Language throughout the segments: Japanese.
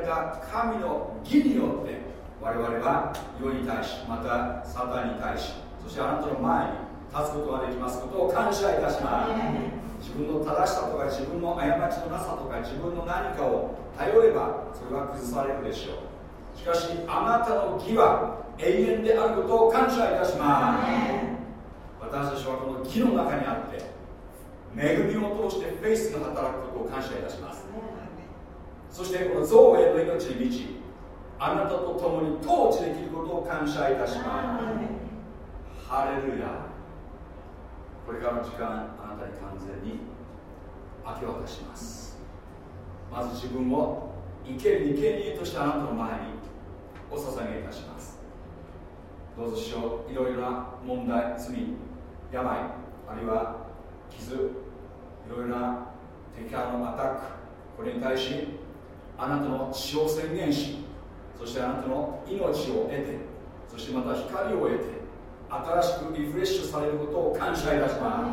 た神の義によって我々は世に対しまたサタンに対しそしてあなたの前に立つことができますことを感謝いたします。自分の正しさとか自分の過ちのなさとか自分の何かを頼ればそれは崩されるでしょう。しかしあなたの義は永遠であることを感謝いたします。私たちはこの義の中にあって恵みを通してフェイスが働くことを感謝いたしますそしてこの造営の命に満ちあなたと共に統治できることを感謝いたします。ハレルヤ。これからの時間あなたに完全に明け渡します。まず自分を生ける生贄としてあなたの前にお捧げいたします。どうぞしよういろいろな問題罪病あるいは傷いろいろな敵からのアタックこれに対しあなたの血を宣言しそしてあなたの命を得てそしてまた光を得て新しくリフレッシュされることを感謝いたします。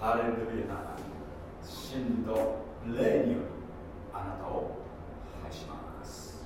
ハレルヤ真と霊によりあなたを愛します。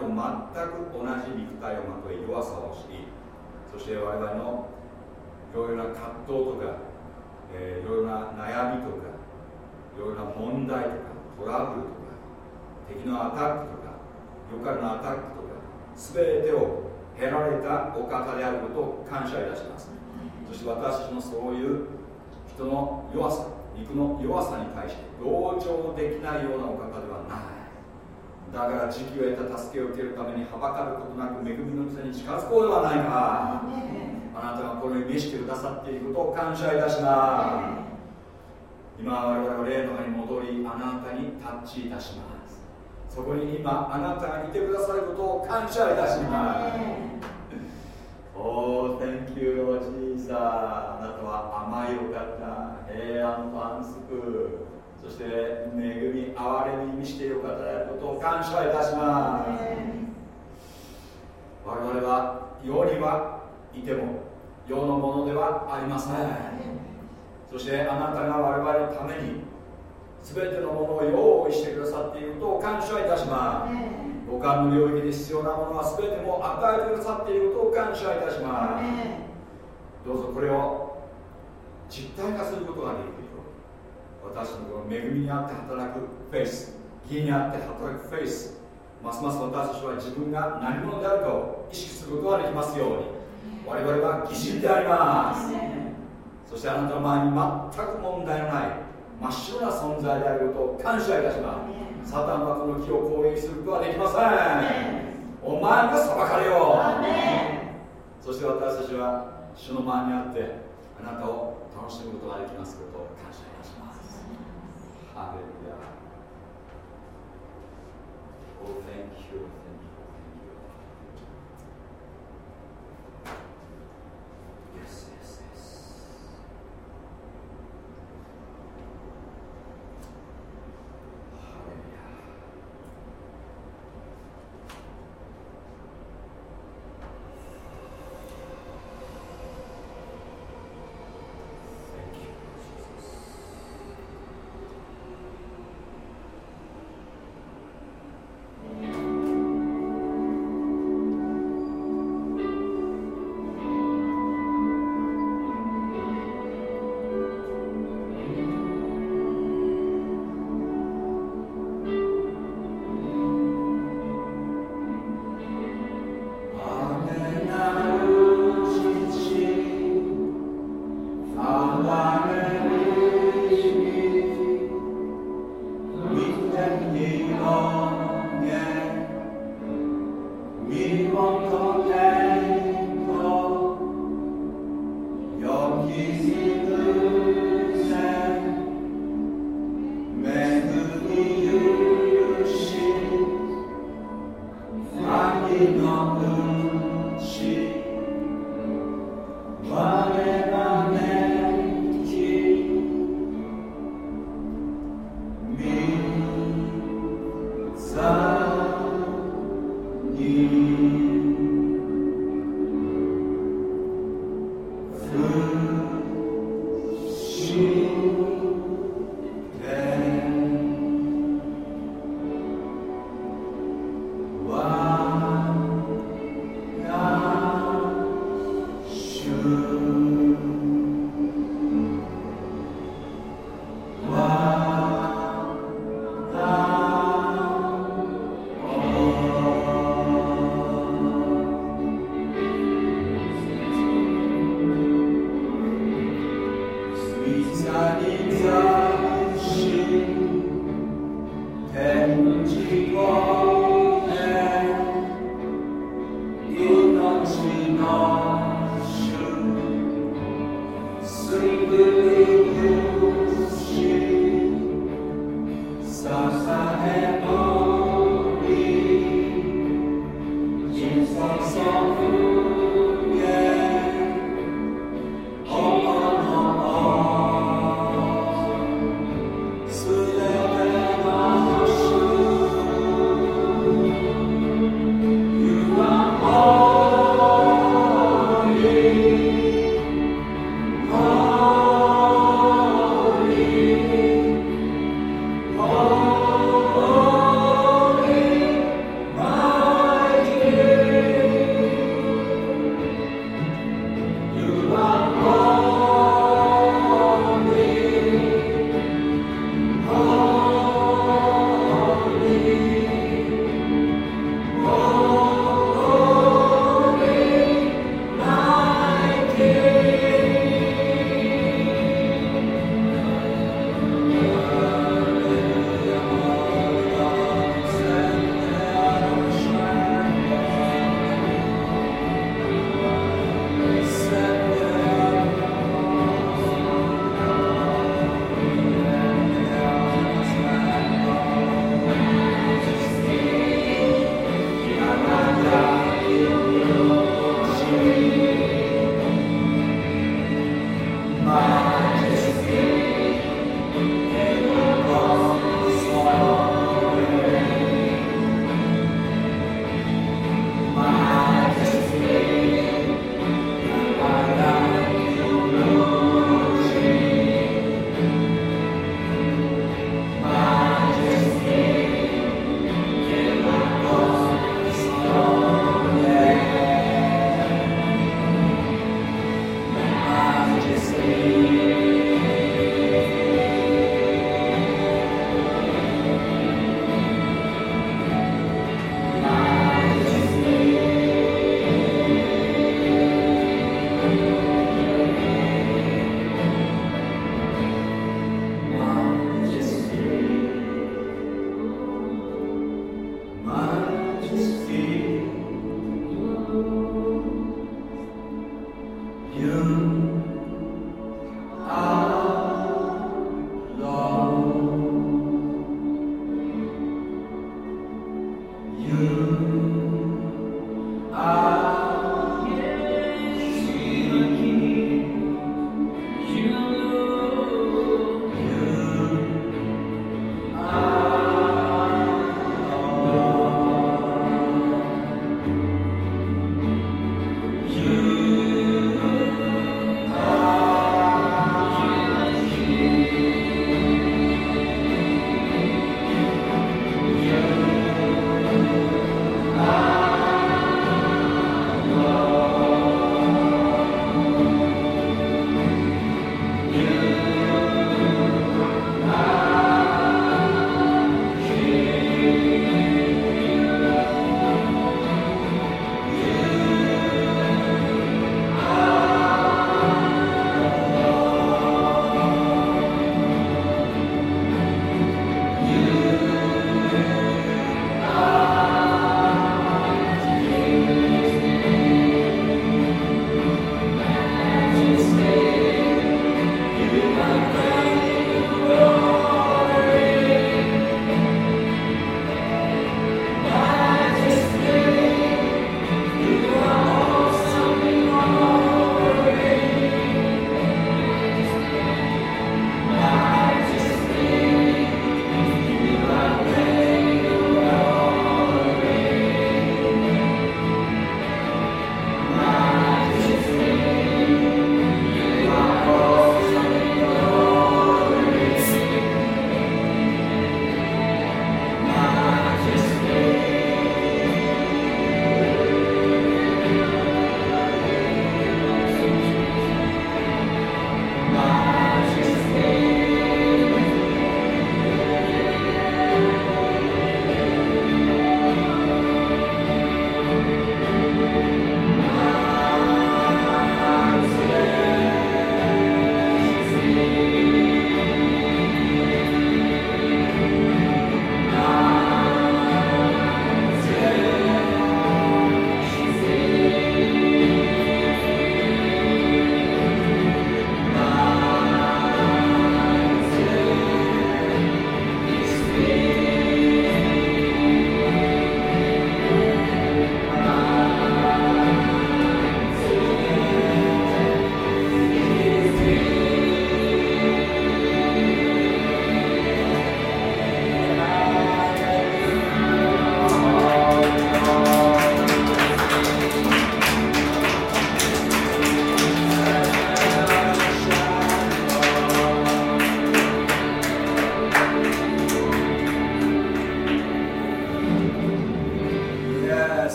と全く同じ肉体をまとい弱さを知りそして我々のいろいろな葛藤とか、えー、いろいろな悩みとかいろいろな問題とかトラブルとか敵のアタックとかよかのアタックとか全てを経られたお方であることを感謝いたしますそして私のそういう人の弱さ肉の弱さに対して同情できないようなお方ではないだから時期を得た助けを受けるためにはばかることなく恵みの店に近づこうではないか。あなたがこのように召してくださっていることを感謝いたします。今我々は霊の中に戻りあなたにタッチいたします。そこに今あなたがいてくださることを感謝いたします。おお、Thank you, Lord Jesus. あなたは甘いお方、平安と安息、そして恵み、憐れみに満ちている方であることを感謝いたします。我々は世にはいても世のものではありません。そしてあなたが我々のために全てのものを用意してくださっていることを感謝いたします。五感の領域で必要なものは全ても与えてくださっていることを感謝いたしますどうぞこれを実体化することができる私のこの恵みにあって働くフェイス義にあって働くフェイスますます私たちは自分が何者であるかを意識することができますように。我々は義人であります。そしてあなたの前に全く問題のない真っ白な存在であることを感謝いたします。サタンはこの木を攻撃することはできません。お前が裁かれよ。うそして私たちは主の前にあってあなたを楽しむことができます Hallelujah. Oh, thank you.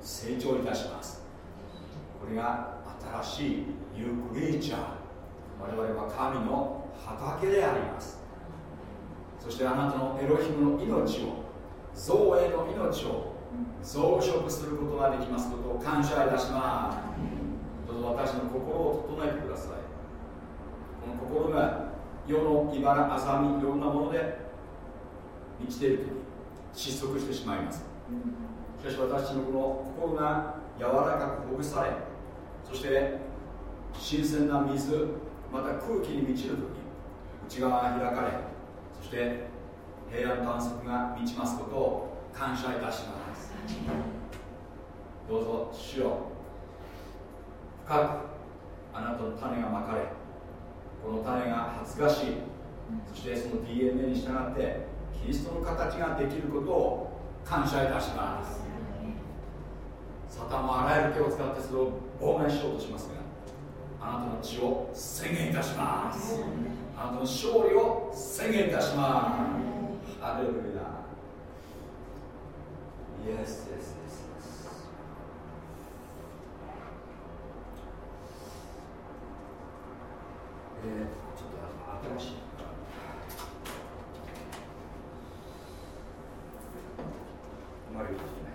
成長いたします。これが新しいニュークリーチャー。我々は神の畑であります。そしてあなたのエロヒムの命を造営の命を増殖することができますことを感謝いたします。どうぞ私の心を整えてください。この心が世の茨あざみいろんなもので満ちている時失速してしまいます。しかし私のこの心が柔らかくほぐされそして新鮮な水また空気に満ちる時内側が開かれそして平安探索が満ちますことを感謝いたします。どうぞ主よ。深くあなたの種がまかれこの種が発芽しそしてその DNA に従ってキリストの形ができることを感謝いたします。サタンもあらゆる手を使ってそれを妨害しようとしますがあなたの血を宣言いたします。あなたの勝利を宣言いたします。ハレルヤ。Yes, yes, yes, yes. えー、ちょっと新しいマリオ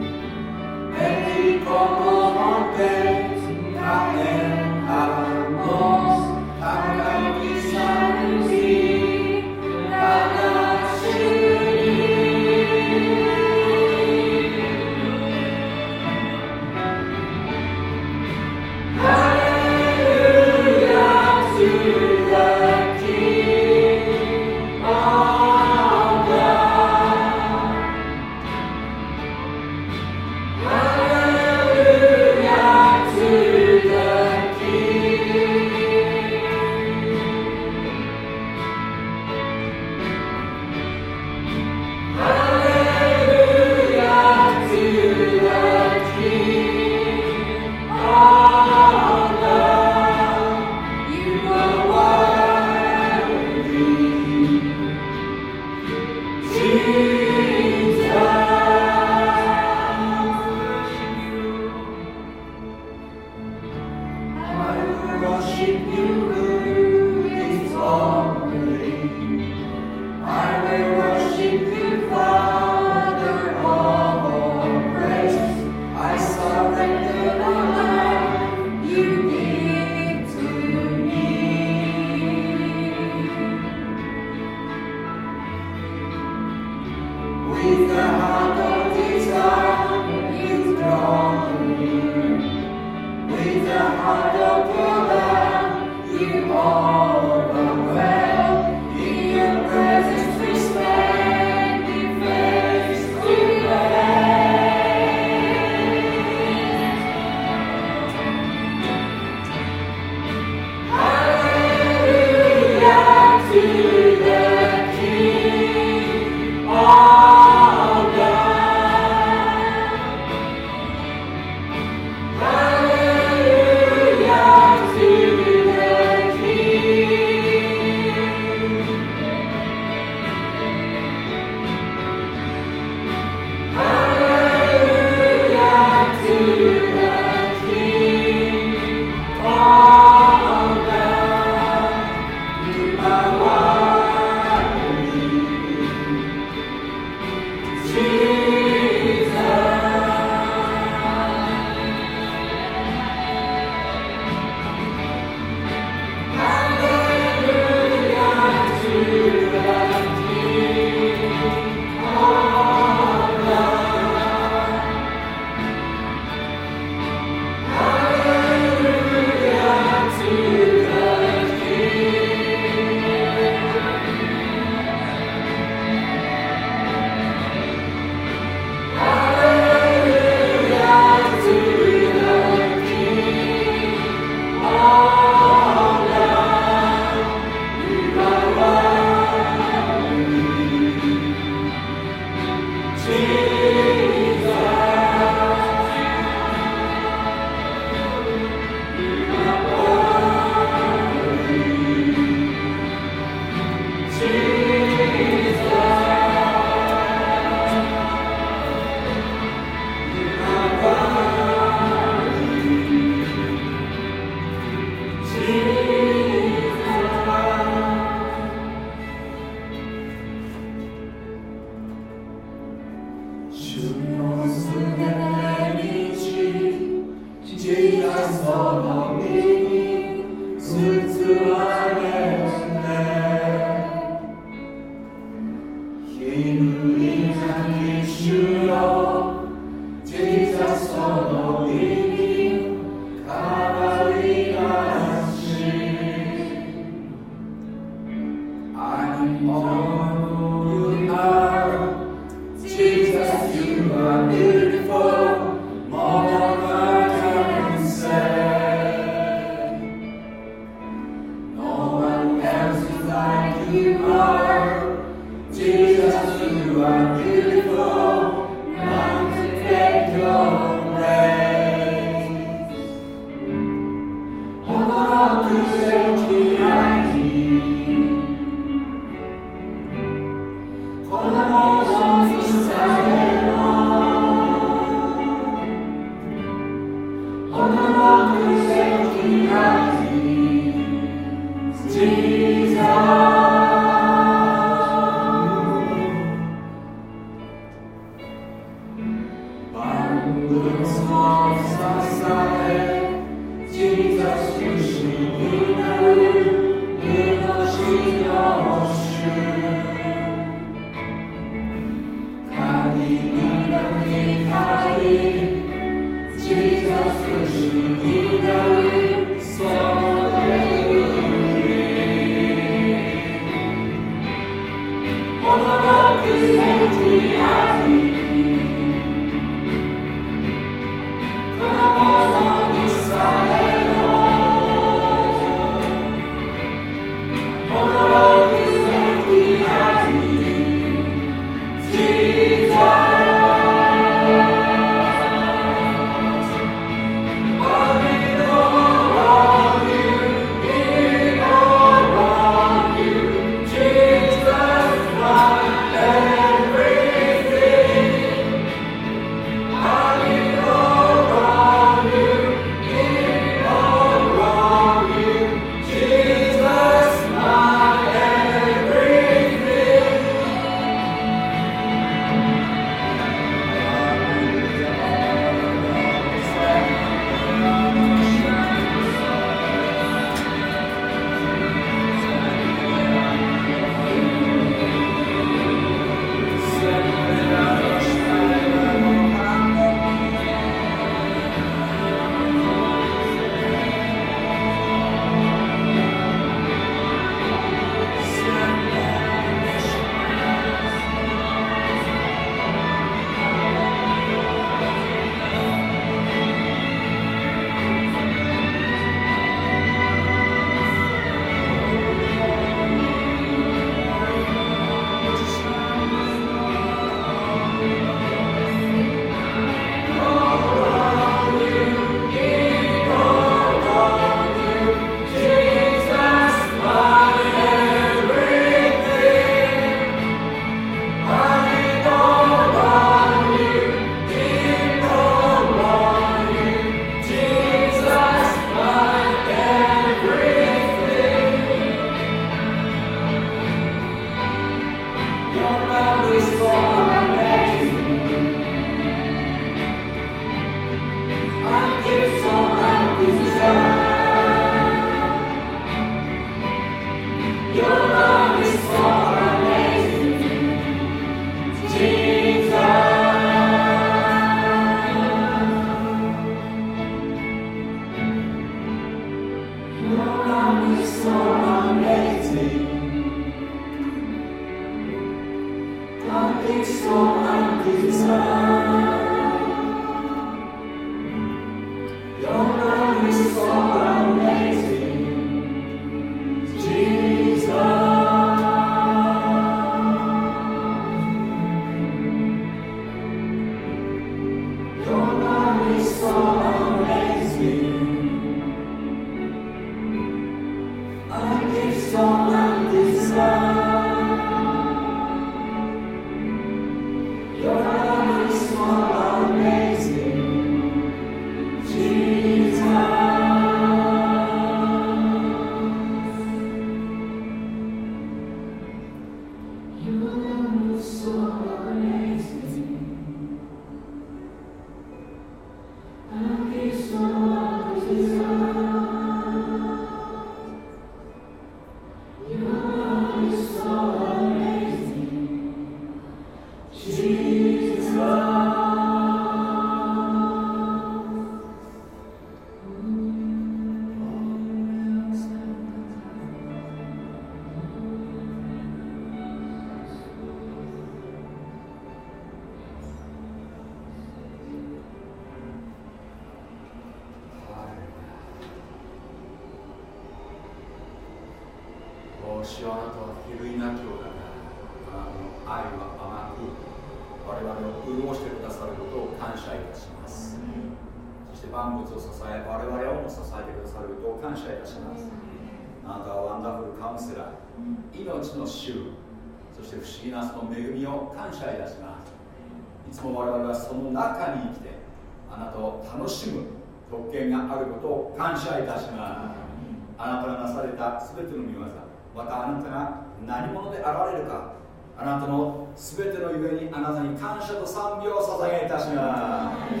全てのゆえにあなたに感謝と賛美を捧げいたします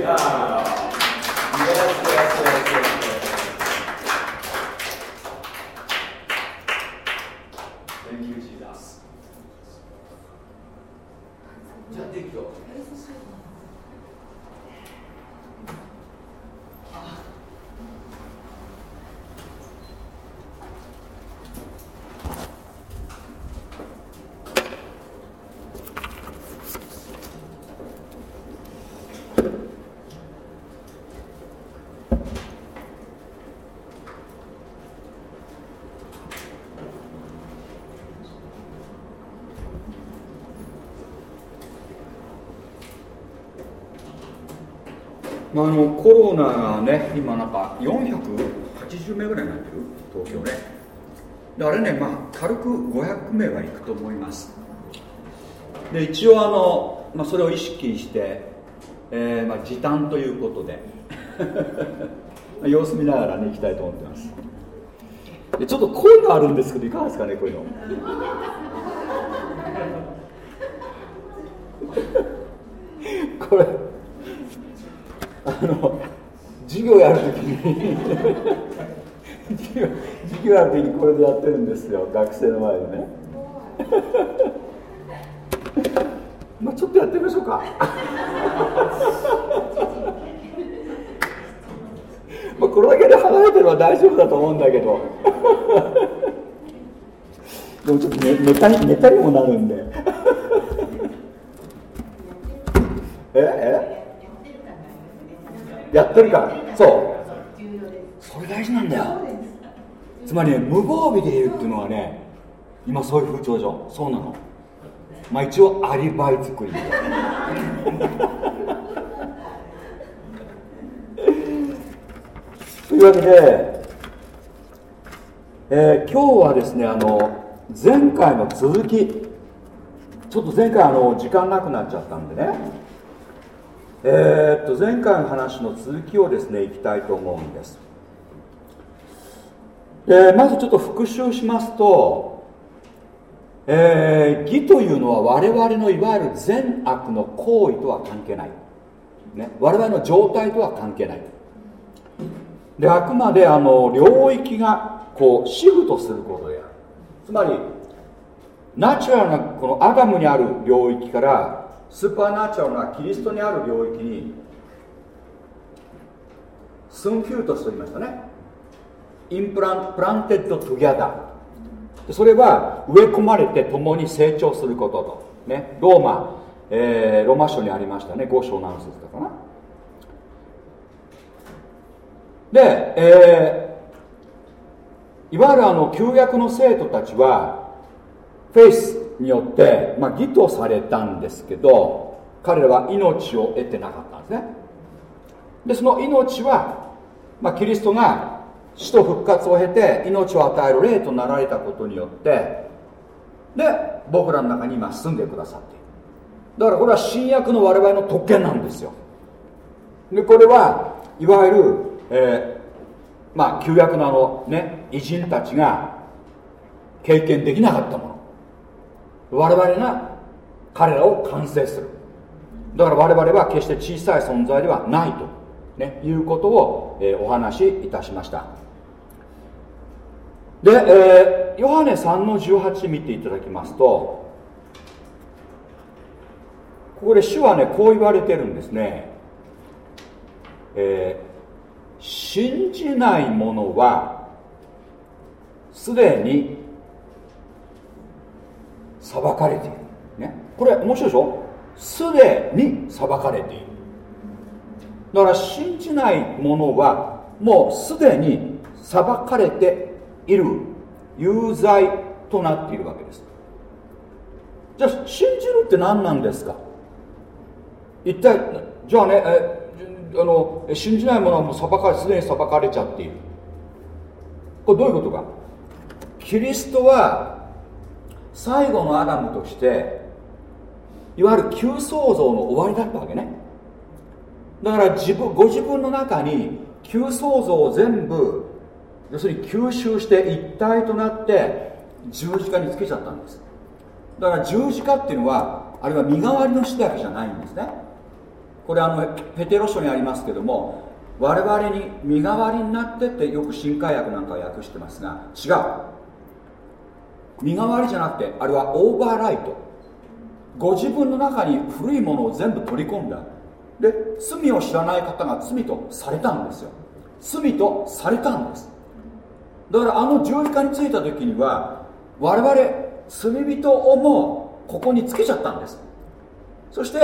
ヤ Yes, yes, yes, yes. まあ、あのコロナがね今なんか480名ぐらいになってる東京ねあれねまあ軽く500名はいくと思います。で一応あの、まあ、それを意識して、えー、まあ、時短ということで。様子見ながらね行きたいと思ってます。でちょっと声があるんですけどいかがですかねこういうの。これあの授業やるときに。授業授業やるときにこれでやってるんですよ。学生の前でね。まあちょっとやってみましょうか。まあこれだけで離れてれば大丈夫だと思うんだけど。でもちょっとネネタにネタにもなるんで。ええ？やってるから。そう。それ大事なんだよつまりね無防備でいるっていうのはね今そういう風潮でしょそうなの。まあ一応アリバイ作り。というわけで、えー、今日はですねあの前回の続き。ちょっと前回あの時間なくなっちゃったんでね。えー、っと前回の話の続きをですねいきたいと思うんです。でまずちょっと復習しますと、えー、義というのは我々のいわゆる善悪の行為とは関係ない、ね、我々の状態とは関係ない。であくまであの領域がこうシフトすることである。つまり natural なこのアダムにある領域から supernatural なキリストにある領域にσύμφυτος っておりましたね。 implan planted together それは植え込まれて共に成長することと、ね、ローマ、えー、ローマ書にありましたね。5章何節だかな。で、えー、いわゆるあの旧約の生徒たちはフェイスによって、まあ、義とされたんですけど彼らは命を得てなかったんですね。でその命は、まあ、キリストが死と復活を経て命を与える霊となられたことによってで僕らの中に今住んでくださっている。だからこれは新約の我々の特権なんですよ。でこれはいわゆる、えー、まあ旧約のあのね偉人たちが経験できなかったもの。我々が彼らを完成する。だから我々は決して小さい存在ではないと、ね、いうことを、えー、お話しいたしました。で、えー、ヨハネ3の18見ていただきますとここで主はねこう言われてるんですね、えー、信じない者はすでに裁かれている、ね、これ面白いでしょ？すでに裁かれている。だから信じない者はもうすでに裁かれている有罪となっているわけです。じゃあ信じるって何なんですか？一体じゃあねえあの信じないものはもう裁かれすでに裁かれちゃっている。これどういうことか？キリストは最後のアダムとしていわゆる旧創造の終わりだったわけね。だから自分ご自分の中に旧創造を全部要するに吸収して一体となって十字架につけちゃったんです。だから十字架っていうのはあれは身代わりの死だけじゃないんですね。これあのペテロ書にありますけども我々に身代わりになってってよく新海訳なんか訳してますが違う。身代わりじゃなくてあれはオーバーライト。ご自分の中に古いものを全部取り込んだ。で罪を知らない方が罪とされたんですよ。罪とされたんです。だからあの十字架についた時には我々罪人をもここにつけちゃったんです。そして、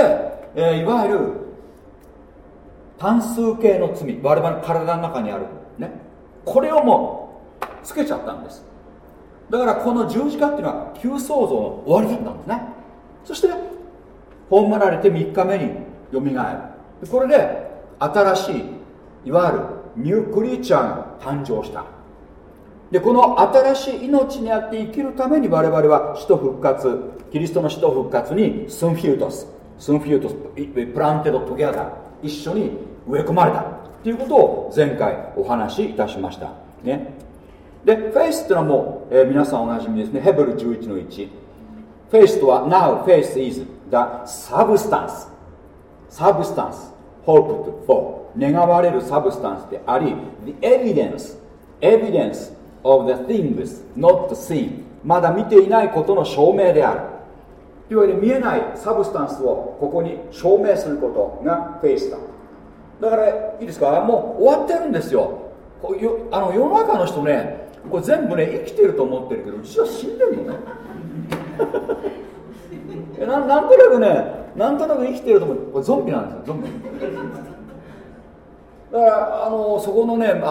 えー、いわゆる単数形の罪我々の体の中にあるね。これをもうつけちゃったんです。だからこの十字架っていうのは旧創造の終わりだったんですね。そして葬られて3日目によみがえるこれで新しいいわゆる new creature が誕生した。でこの新しい命にあって生きるために我々は死と復活キリストの死と復活にスンフィュートス。スンフィュートスプランテドトギャダー一緒に植え込まれた。ということを前回お話しいたしました。ね。でフェイスっていうのはもう、えー、皆さんおなじみですね。ヘブル11の1フェイスとは Now faith is the substance substance hoped for 願われる substance であり the evidence evidence of the things not seen. まだ見ていないことの証明である。いわゆる見えない substance をここに証明することがフェイスだ。だからいいですか？もう終わってるんですよ。あの世の中の人ねこれ全部ね生きてると思ってるけど実は死んでるのね。ななんとなくねなんとなく生きてると思う。これゾンビなんですよゾンビ。だからあのそこのね寿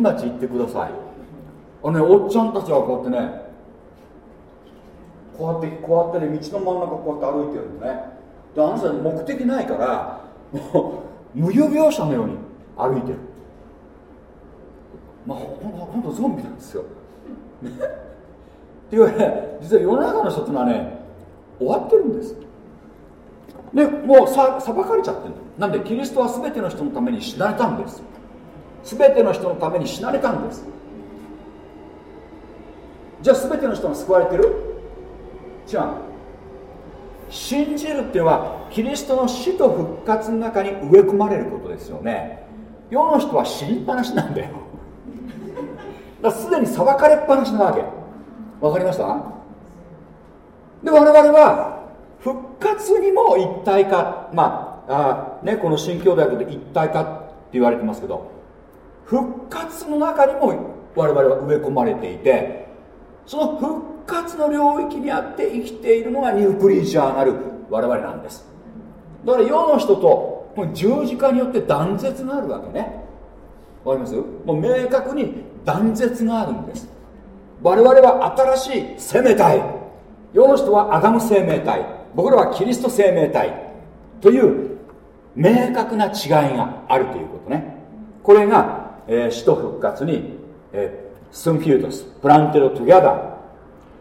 町行ってください。あのねおっちゃんたちはこうやってねこうやってこうやってね道の真ん中こうやって歩いてるのね。であの人目的ないからもう無有病者のように歩いてる。まあほんとゾンビなんですよ。っていうわけで実は世の中の人っていうのはね終わってるんです。でもうさ裁かれちゃってるなんでキリストは全ての人のために死なれたんです。全ての人のために死なれたんです。じゃあ全ての人が救われてる？違う。信じるっていうのはキリストの死と復活の中に植え込まれることですよね。世の人は死にっぱなしなんだよ。だすでに裁かれっぱなしなわけ。わかりました？で我々は復活にも一体化まああ、ね、この新教大学で一体化って言われてますけど復活の中にも我々は植え込まれていてその復活の領域にあって生きているのがニュークリーチャーなる我々なんです。だから世の人と十字架によって断絶があるわけね。わかります？もう明確に断絶があるんです。我々は新しい生命体。世の人はアダム生命体。僕らはキリスト生命体。という明確な違いがあるということね。これが、えー、死と復活に、えー、スンフュートスプランテロトゥギャダー。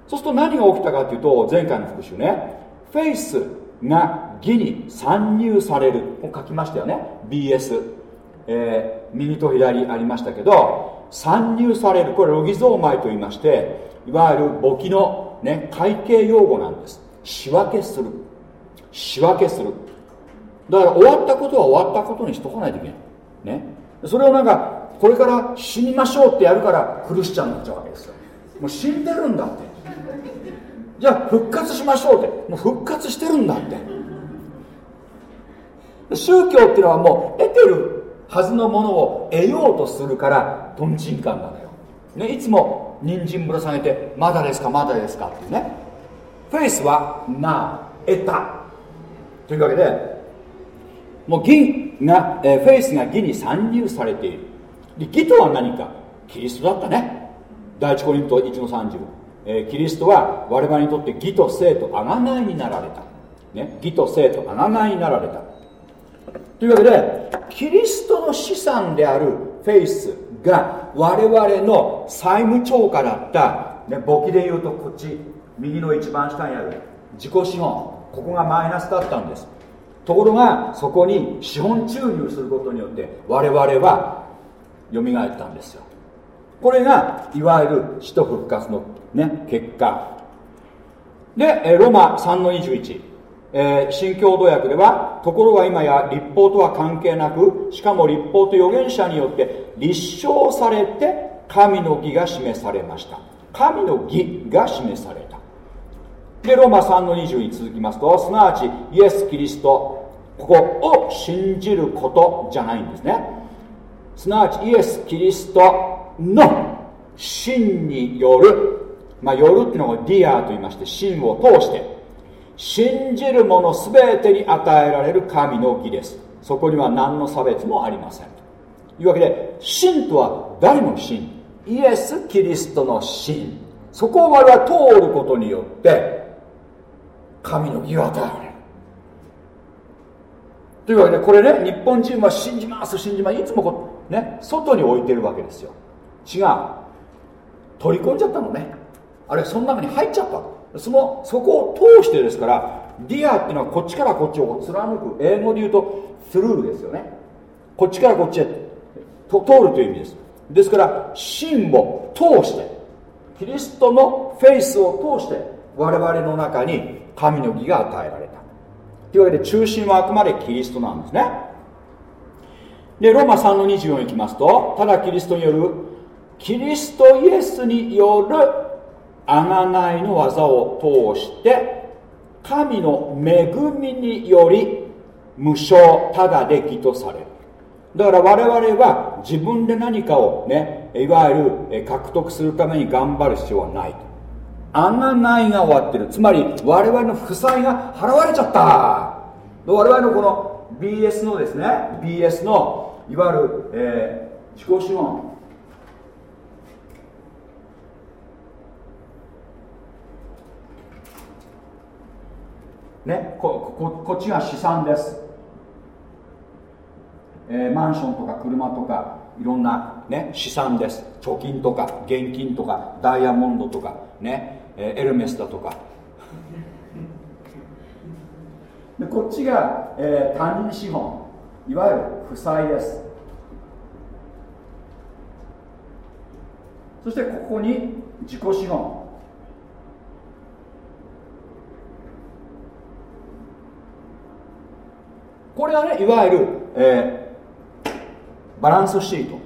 そうすると何が起きたかというと前回の復習ねフェイスが義に参入される。こ書きましたよね。BS、えー、右と左ありましたけど参入される。これロギゾーマイと言いましていわゆる簿記の、ね、会計用語なんです。仕分けする。仕分けする。だから終わったことは終わったことにしとかないといけない。ね。それをなんかこれから死にましょうってやるからクリスチャンになっちゃうわけですよ。もう死んでるんだって。じゃあ復活しましょうって。もう復活してるんだって。宗教っていうのはもう得てるはずのものを得ようとするからとんちんかんなのよ、ね、いつも人参ぶら下げてまだですかまだですかってね。フェイスはな得た。というわけでもう義が、え、フェイスが義に参入されている。義とは何か？キリストだったね。第一コリント1の30えー、キリストは我々にとって義と生と贖いになられた、ね、義と生と贖いになられた。というわけでキリストの資産であるフェイスが我々の債務超過だった、ね、簿記で言うとこっち右の一番下にある自己資本。ここがマイナスだったんです。ところがそこに資本注入することによって我々は蘇ったんですよ。これがいわゆる死と復活の、ね、結果。でロマ3の21、えー、新共同訳ではところが今や立法とは関係なくしかも立法と預言者によって立証されて神の義が示されました。神の義が示された。でローマ3の20に続きますとすなわちイエス・キリストここを信じることじゃないんですね。すなわちイエス・キリストの信によるまあ、よるっていうのをδιά と言いまして信を通して信じる者全てに与えられる神の義です。そこには何の差別もありません。というわけで信とは誰の信？イエス・キリストの信。そこを我々は通ることによって神の義を与えられる。というわけでこれね日本人は信じます信じます。いつもこね外に置いてるわけですよ。違う。取り込んじゃったのね。あれその中に入っちゃった。そのそこを通してですからδιά っていうのはこっちからこっちを貫く。英語で言うとスルーですよね。こっちからこっちへと通るという意味です。ですから真を通して。キリストのフェイスを通して我々の中に神の義が与えられた。というわけで中心はあくまでキリストなんですね。でローマ3の24に行きますとただキリストによるキリストイエスによる贖いの技を通して神の恵みにより無償ただで義とされる。だから我々は自分で何かをねいわゆる獲得するために頑張る必要はないと。贖いが終わってる。つまり我々の負債が払われちゃった。我々のこの BS のですね BS のいわゆる、えー、自己資本。ねこここっちが資産です、えー、マンションとか車とかいろんな、ね、資産です。貯金とか現金とかダイヤモンドとかねえー、エルメスだとか。でこっちが、えー、他人資本。いわゆる負債です。そしてここに自己資本。これはねいわゆる、えー、バランスシート。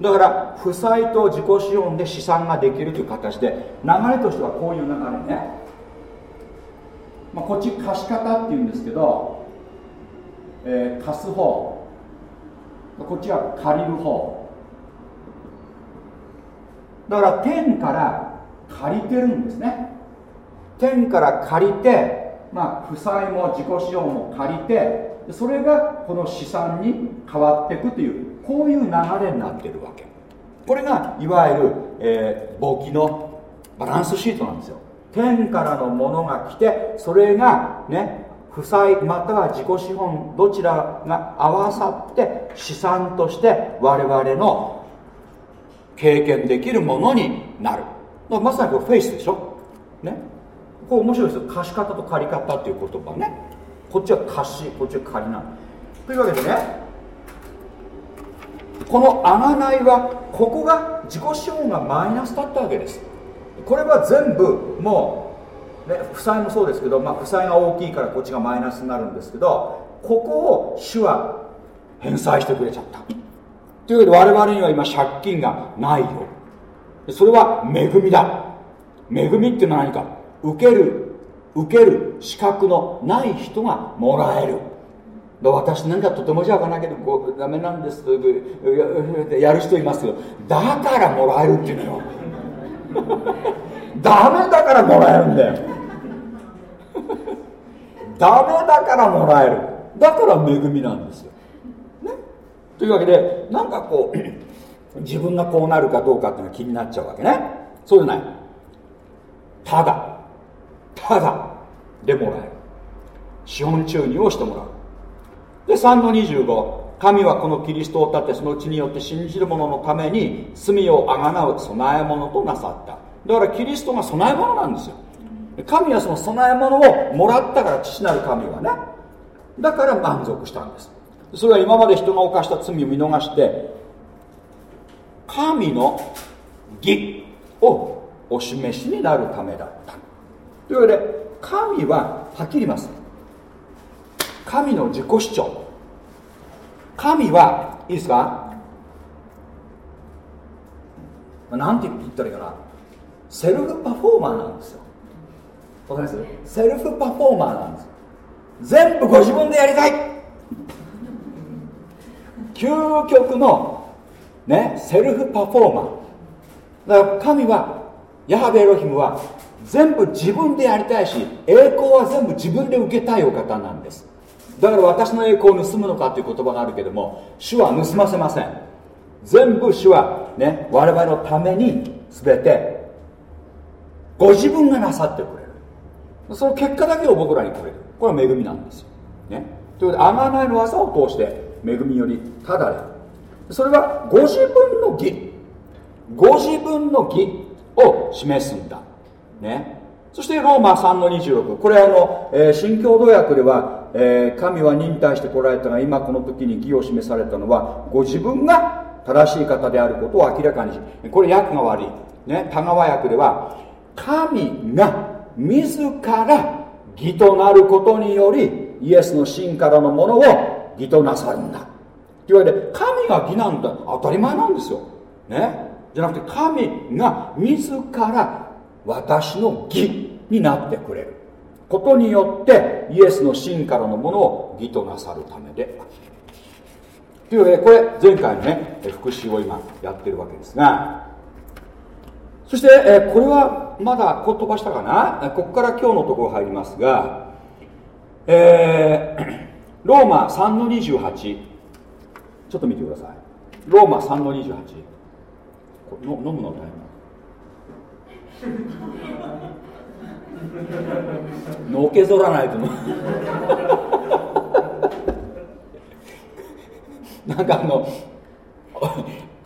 だから負債と自己資本で資産ができるという形で流れとしてはこういう流れね、まあ、こっち貸方っていうんですけど、えー、貸す方。こっちは借りる方。だから天から借りてるんですね。天から借りて、まあ、負債も自己資本も借りてそれがこの資産に変わっていくというこういう流れになってるわけ。これがいわゆる、えー、簿記のバランスシートなんですよ。天からのものが来てそれがね負債または自己資本どちらが合わさって資産として我々の経験できるものになる。まさにこれフェイスでしょ？ね？これ面白いですよ。貸方と借り方っていう言葉ね。こっちは貸しこっちは借りなのというわけでねこの贖いはここが自己資本がマイナスだったわけです。これは全部もう、ね、負債もそうですけど、まあ、負債が大きいからこっちがマイナスになるんですけどここを主は返済してくれちゃった。というわけで我々には今借金がないよ。それは恵みだ。恵みっていうのは何か。受ける受ける資格のない人がもらえる。私なんかとてもじゃがないけどこうダメなんですとやる人いますけどだからもらえるっていうのよ。ダメだからもらえるんだよ。ダメだからもらえる。だから恵みなんですよ、ね、というわけでなんかこう 自分がこうなるかどうかっていうのが気になっちゃうわけね。そうじゃない。ただ。ただ。でもらえる。資本注入をしてもらう。で3の25神はこのキリストを立てそのうちによって信じる者のために罪をあがなう備え物となさった。だからキリストが備え物なんですよ。神はその備え物をもらったから父なる神はねだから満足したんです。それは今まで人が犯した罪を見逃して神の義をお示しになるためだった。というわけで神ははっきり言います。神の自己主張。神はいいですか？なんて言ったらいいかな？ self performer なんですよ。わかります？ self performer なんです全部ご自分でやりたい。究極のね self performer。だから神はヤハベエロヒムは全部自分でやりたいし栄光は全部自分で受けたいお方なんです。だから私の栄光を盗むのかという言葉があるけども主は盗ませません。全部主はね我々のために全てご自分がなさってくれる。その結果だけを僕らにくれる。これは恵みなんですよ、ね、ということで贖いの技を通して恵みよりただでそれはご自分の義。ご自分の義を示すんだ。ね。そしてローマ3の26これあの、えー、新共同訳では、えー、神は忍耐してこられたが今この時に義を示されたのはご自分が正しい方であることを明らかにしこれ訳が悪い、ね、田川訳では神が自ら義となることによりイエスの真からのものを義となさるんだ。というわけで神が義なんだ当たり前なんですよ。ね？じゃなくて神が自ら私の義になってくれることによってイエスの真からのものを義となさるためでというわけでこれ前回のね復習を今やってるわけですがそして、えこれはまだこう飛ばしたかな？ここから今日のところ入りますが、えー、ローマ3の28ちょっと見てください。ローマ3の28の飲むのタイムのけぞらないと。なんかあの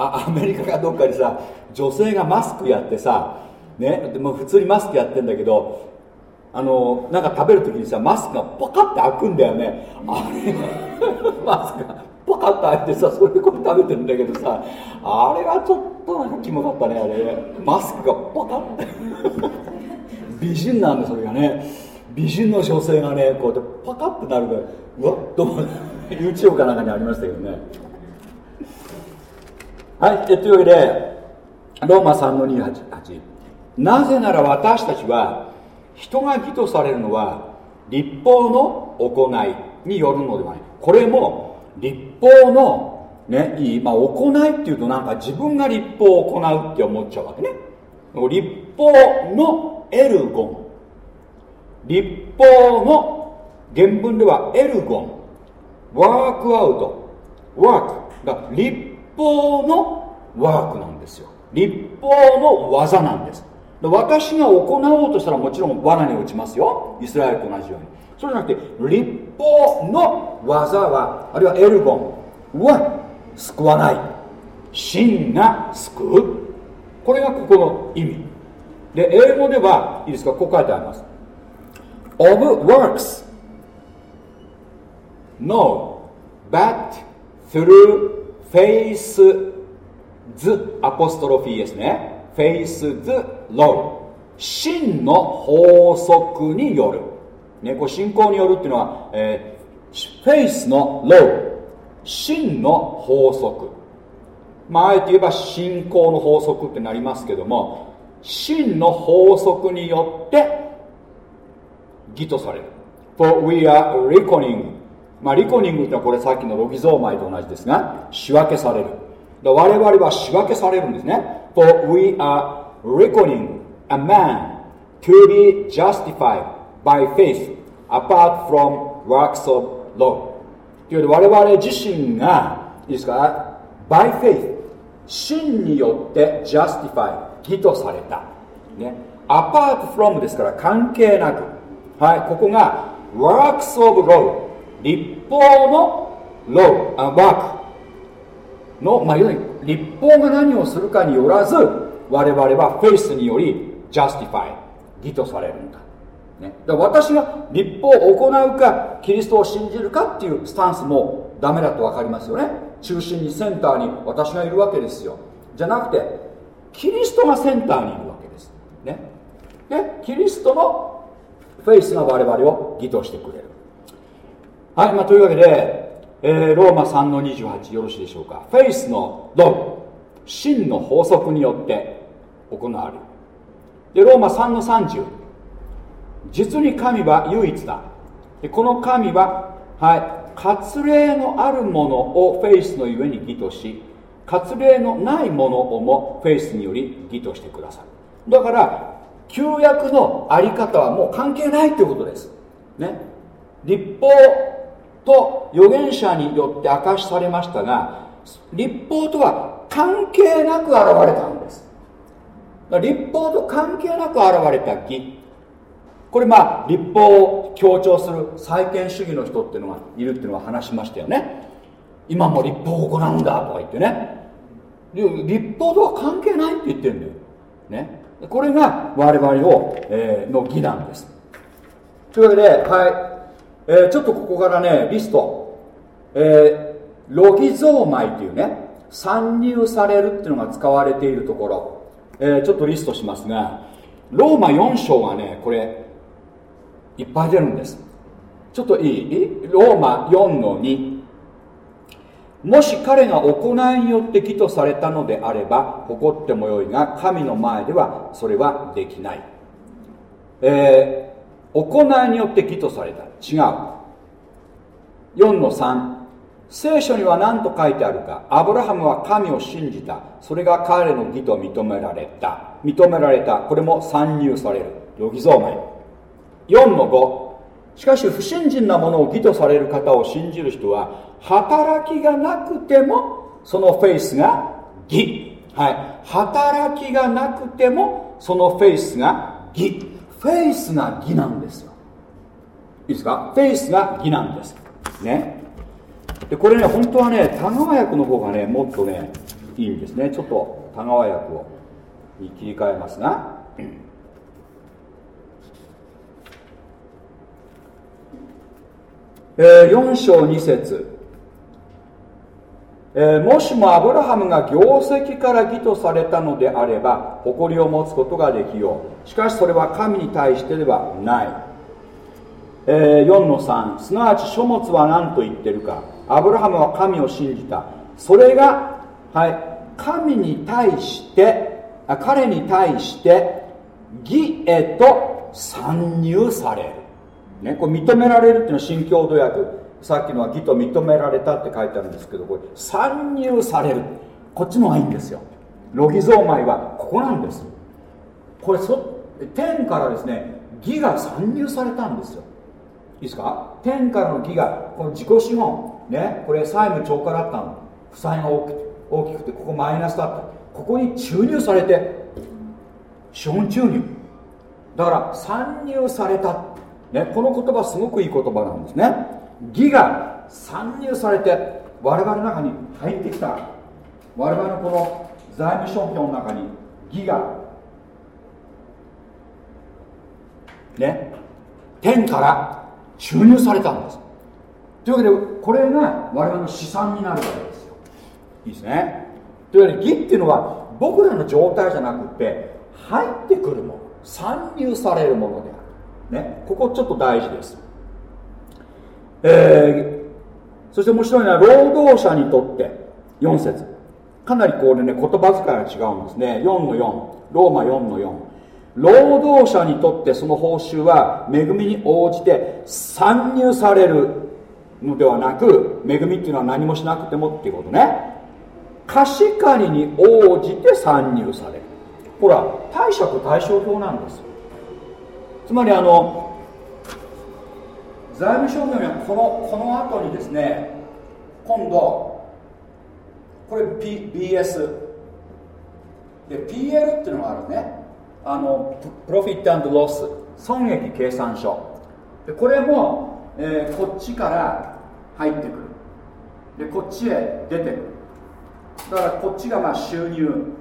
あアメリカかどっかでさ女性がマスクやってさねでも普通にマスクやってんだけどあのなんか食べる時にさマスクがパカッて開くんだよね。あれマスクがパカッと開いてさそれでこれ食べてるんだけどさあれはちょっとなんかキモかったねあれ。マスクがパカッて。美人なんだそれがね。美人の女性がねこうやってパカッてなるからうわっと YouTube かなんかにありましたけどね。はいというわけでローマ3の28なぜなら私たちは人が義とされるのは立法の行いによるのではない。これも立法のねいい、まあ、行いっていうとなんか自分が立法を行うって思っちゃうわけね。立法のエルゴン。立法の原文ではエルゴン。ワークアウト。ワーク。が立法のワークなんですよ。立法の技なんです。私が行おうとしたらもちろん罠に落ちますよ。イスラエルと同じように。そうじゃなくて立法の技はあるいはエルゴンは救わない。真が救う。これがここの意味。で英語ではいいですか？こう書いてあります。Of works. No. But through faith the apostrophe ですね。faith the law 真の法則による。ね、これ信仰によるっていうのは、えー、フェイスのロー真の法則。まああえて言えば信仰の法則ってなりますけども真の法則によって義とされる。For we are reckoning まあリコニングってのはこれさっきのロギゾーマイと同じですが仕分けされる我々は仕分けされるんですね For we are reckoning a man to be justified by faith apart from works of law という我々自身がいいですか by faith 真によって justify 義とされた、ね、アパート from ですから関係なくはいここが works of law 立法の law あワーク。の、まあ、要するに立法が何をするかによらず我々はフェイスにより justify 義とされるんだ,、ね、だ私が立法を行うかキリストを信じるかっていうスタンスもダメだと分かりますよね。中心にセンターに私がいるわけですよ。じゃなくてキリストがセンターにいるわけです。ね。でキリストのフェイスが我々を義としてくれる。はい、まあ、というわけで、えー、ローマ3の28よろしいでしょうか。フェイスのドン。真の法則によって行われる。でローマ3の30実に神は唯一だ。でこの神ははい割礼のあるものをフェイスのゆえに義とし割礼のないものをもフェイスにより義としてくださる。だから旧約のあり方はもう関係ないということです。ね。立法と預言者によって明かしされましたが立法とは関係なく現れたんです。立法と関係なく現れた義これまあ立法を強調する再建主義の人っていうのがいるっていうのは話しましたよね。今も立法を行うんだとか言ってね。立法とは関係ないって言ってるんだよ、ね、これが我々を、えー、の義なんです。というわけで、はい。えー、ちょっとここからねリスト、えー、ロギゾーマイというね参入されるっていうのが使われているところ、えー、ちょっとリストしますがローマ4章がねこれいっぱい出るんです。ちょっといい？ローマ4の2もし彼が行いによって義とされたのであれば誇ってもよいが神の前ではそれはできない、えー、行いによって義とされた。違う。4の3聖書には何と書いてあるか。アブラハムは神を信じた。それが彼の義と認められた。認められた。これも参入される。ロギゾーマイ4の5しかし不信心なものを義とされる方を信じる人は働きがなくてもそのフェイスが義。はい。働きがなくてもそのフェイスが義。フェイスが義なんですよ。いいですか？フェイスが義なんです。ね。でこれね本当はね田川役の方がねもっとねいいんですね。ちょっと田川役をに切り替えますが。えー、4章2節。えー、もしもアブラハムが業績から義とされたのであれば誇りを持つことができよう。しかしそれは神に対してではない、えー、4の3すなわち書物は何と言ってるか。アブラハムは神を信じた。それが、はい、神に対して彼に対して義へと参入される、ね、これ認められるっていうのは新共同訳さっきのは義と認められたって書いてあるんですけどこれ参入される。こっちの方がいいんですよ。ロギゾーマイはここなんです。これそ天からですね義が参入されたんですよ。いいですか？天からの義がこの自己資本ねこれ債務超過だったの。負債が大き大きくてここマイナスだった。ここに注入されて資本注入。だから参入された、ね、この言葉すごくいい言葉なんですね。義が参入されて我々の中に入ってきた。我々のこの財務諸表の中に義がね。天から注入されたんです。というわけでこれが我々の資産になるわけですよ。いいですね。というわけで義っていうのは僕らの状態じゃなくて入ってくるもの参入されるものである。ね。ここちょっと大事です。えー、そして面白いのは労働者にとって4節。かなりこれね言葉遣いが違うんですね。4の4ローマ4の4労働者にとってその報酬は恵みに応じて参入されるのではなく恵みっていうのは何もしなくてもっていうことね。貸し借りに応じて参入される。ほら貸借対照表なんですつまりあの財務諸表にはこのこの後にですね今度これ、P、BS で PL っていうのがあるね。あのプロフィットロス損益計算書。でこれも、えー、こっちから入ってくる。でこっちへ出てくる。だからこっちがまあ収入、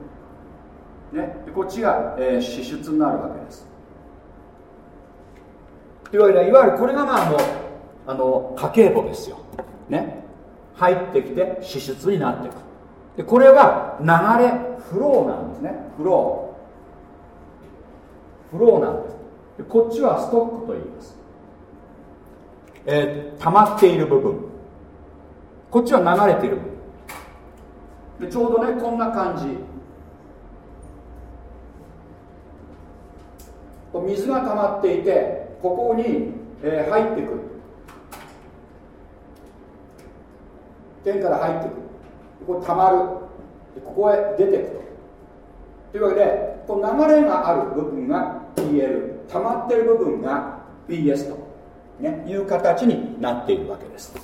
ね、でこっちが、えー、支出になるわけです。というわけでいわゆるこれがまあもうあの家計簿ですよ、ね、入ってきて支出になっていく。でこれは流れフローなんですね。フロー。フローなんです。でこっちはストックと言います。えー、溜まっている部分。こっちは流れている部分。でちょうどねこんな感じ。水が溜まっていてここに、えー、入ってくる。天から入ってくる。ここ溜まる。ここへ出てくと。というわけでこの流れがある部分が PL 溜まってる部分が BS と。ね、いう形になっているわけです、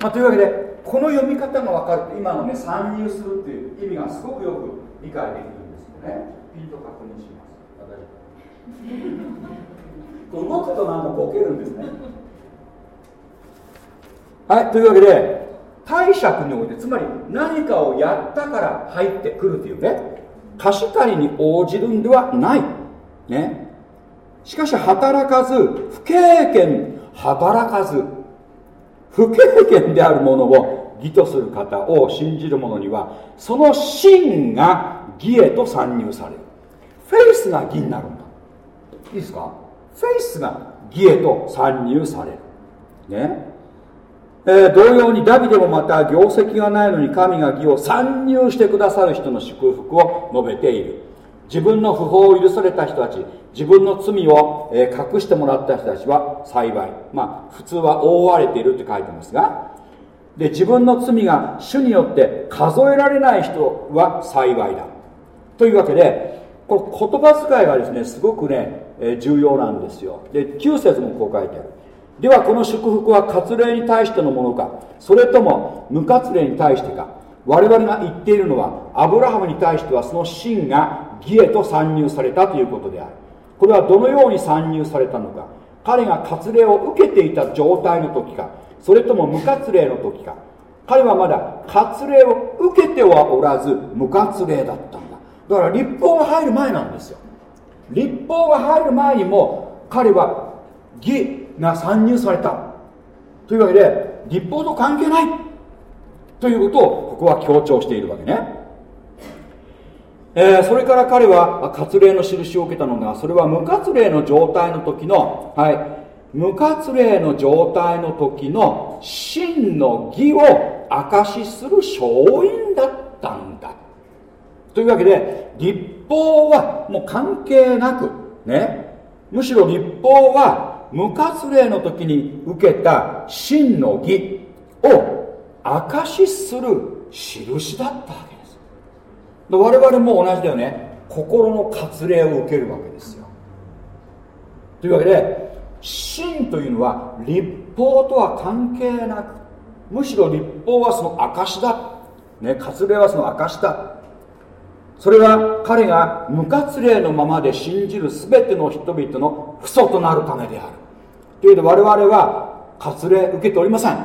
まあ、というわけでこの読み方が分かると今のね参入するっていう意味がすごくよく理解できるんですよね。ピンと確認します 動くとなんかボケるんですね。はいというわけで貸借においてつまり何かをやったから入ってくるというね。貸し借りに応じるんではない。ね。しかし働かず不経験働かず不経験であるものを義とする方を信じる者にはその真が義へと参入される。フェイスが義になるんだ。いいですか？フェイスが義へと参入される。ね。えー、同様にダビデもまた業績がないのに神が義を参入してくださる人の祝福を述べている。自分の不法を許された人たち自分の罪を、え隠してもらった人たちは幸い。まあ普通は覆われているって書いてますが。で自分の罪が主によって数えられない人は幸いだ。というわけでこの言葉遣いがですねすごくね、え重要なんですよ。で9節もこう書いてある。ではこの祝福は割礼に対してのものか。それとも無割礼に対してか。我々が言っているのはアブラハムに対してはその真が義へと参入されたということである。これはどのように参入されたのか。彼が割礼を受けていた状態の時か。それとも無割礼の時か。彼はまだ割礼を受けてはおらず無割礼だったんだ。だから立法が入る前なんですよ。立法が入る前にも彼は義が参入された。というわけで立法と関係ない。ということをここは強調しているわけね。えー、それから彼は割礼の印を受けたのがそれは無割礼の状態の時のはい。無割礼の状態の時の真の義を証しする勝因だった。というわけで立法はもう関係なくねむしろ立法は無割礼の時に受けた真の義を証しする印だったわけです。我々も同じだよね。心の割礼を受けるわけですよ。というわけで真というのは立法とは関係なくむしろ立法はその証だ、ね、割礼はその証だ。それは彼が無割礼のままで信じる全ての人々の父祖となるためである。というわけで我々は割礼受けておりません。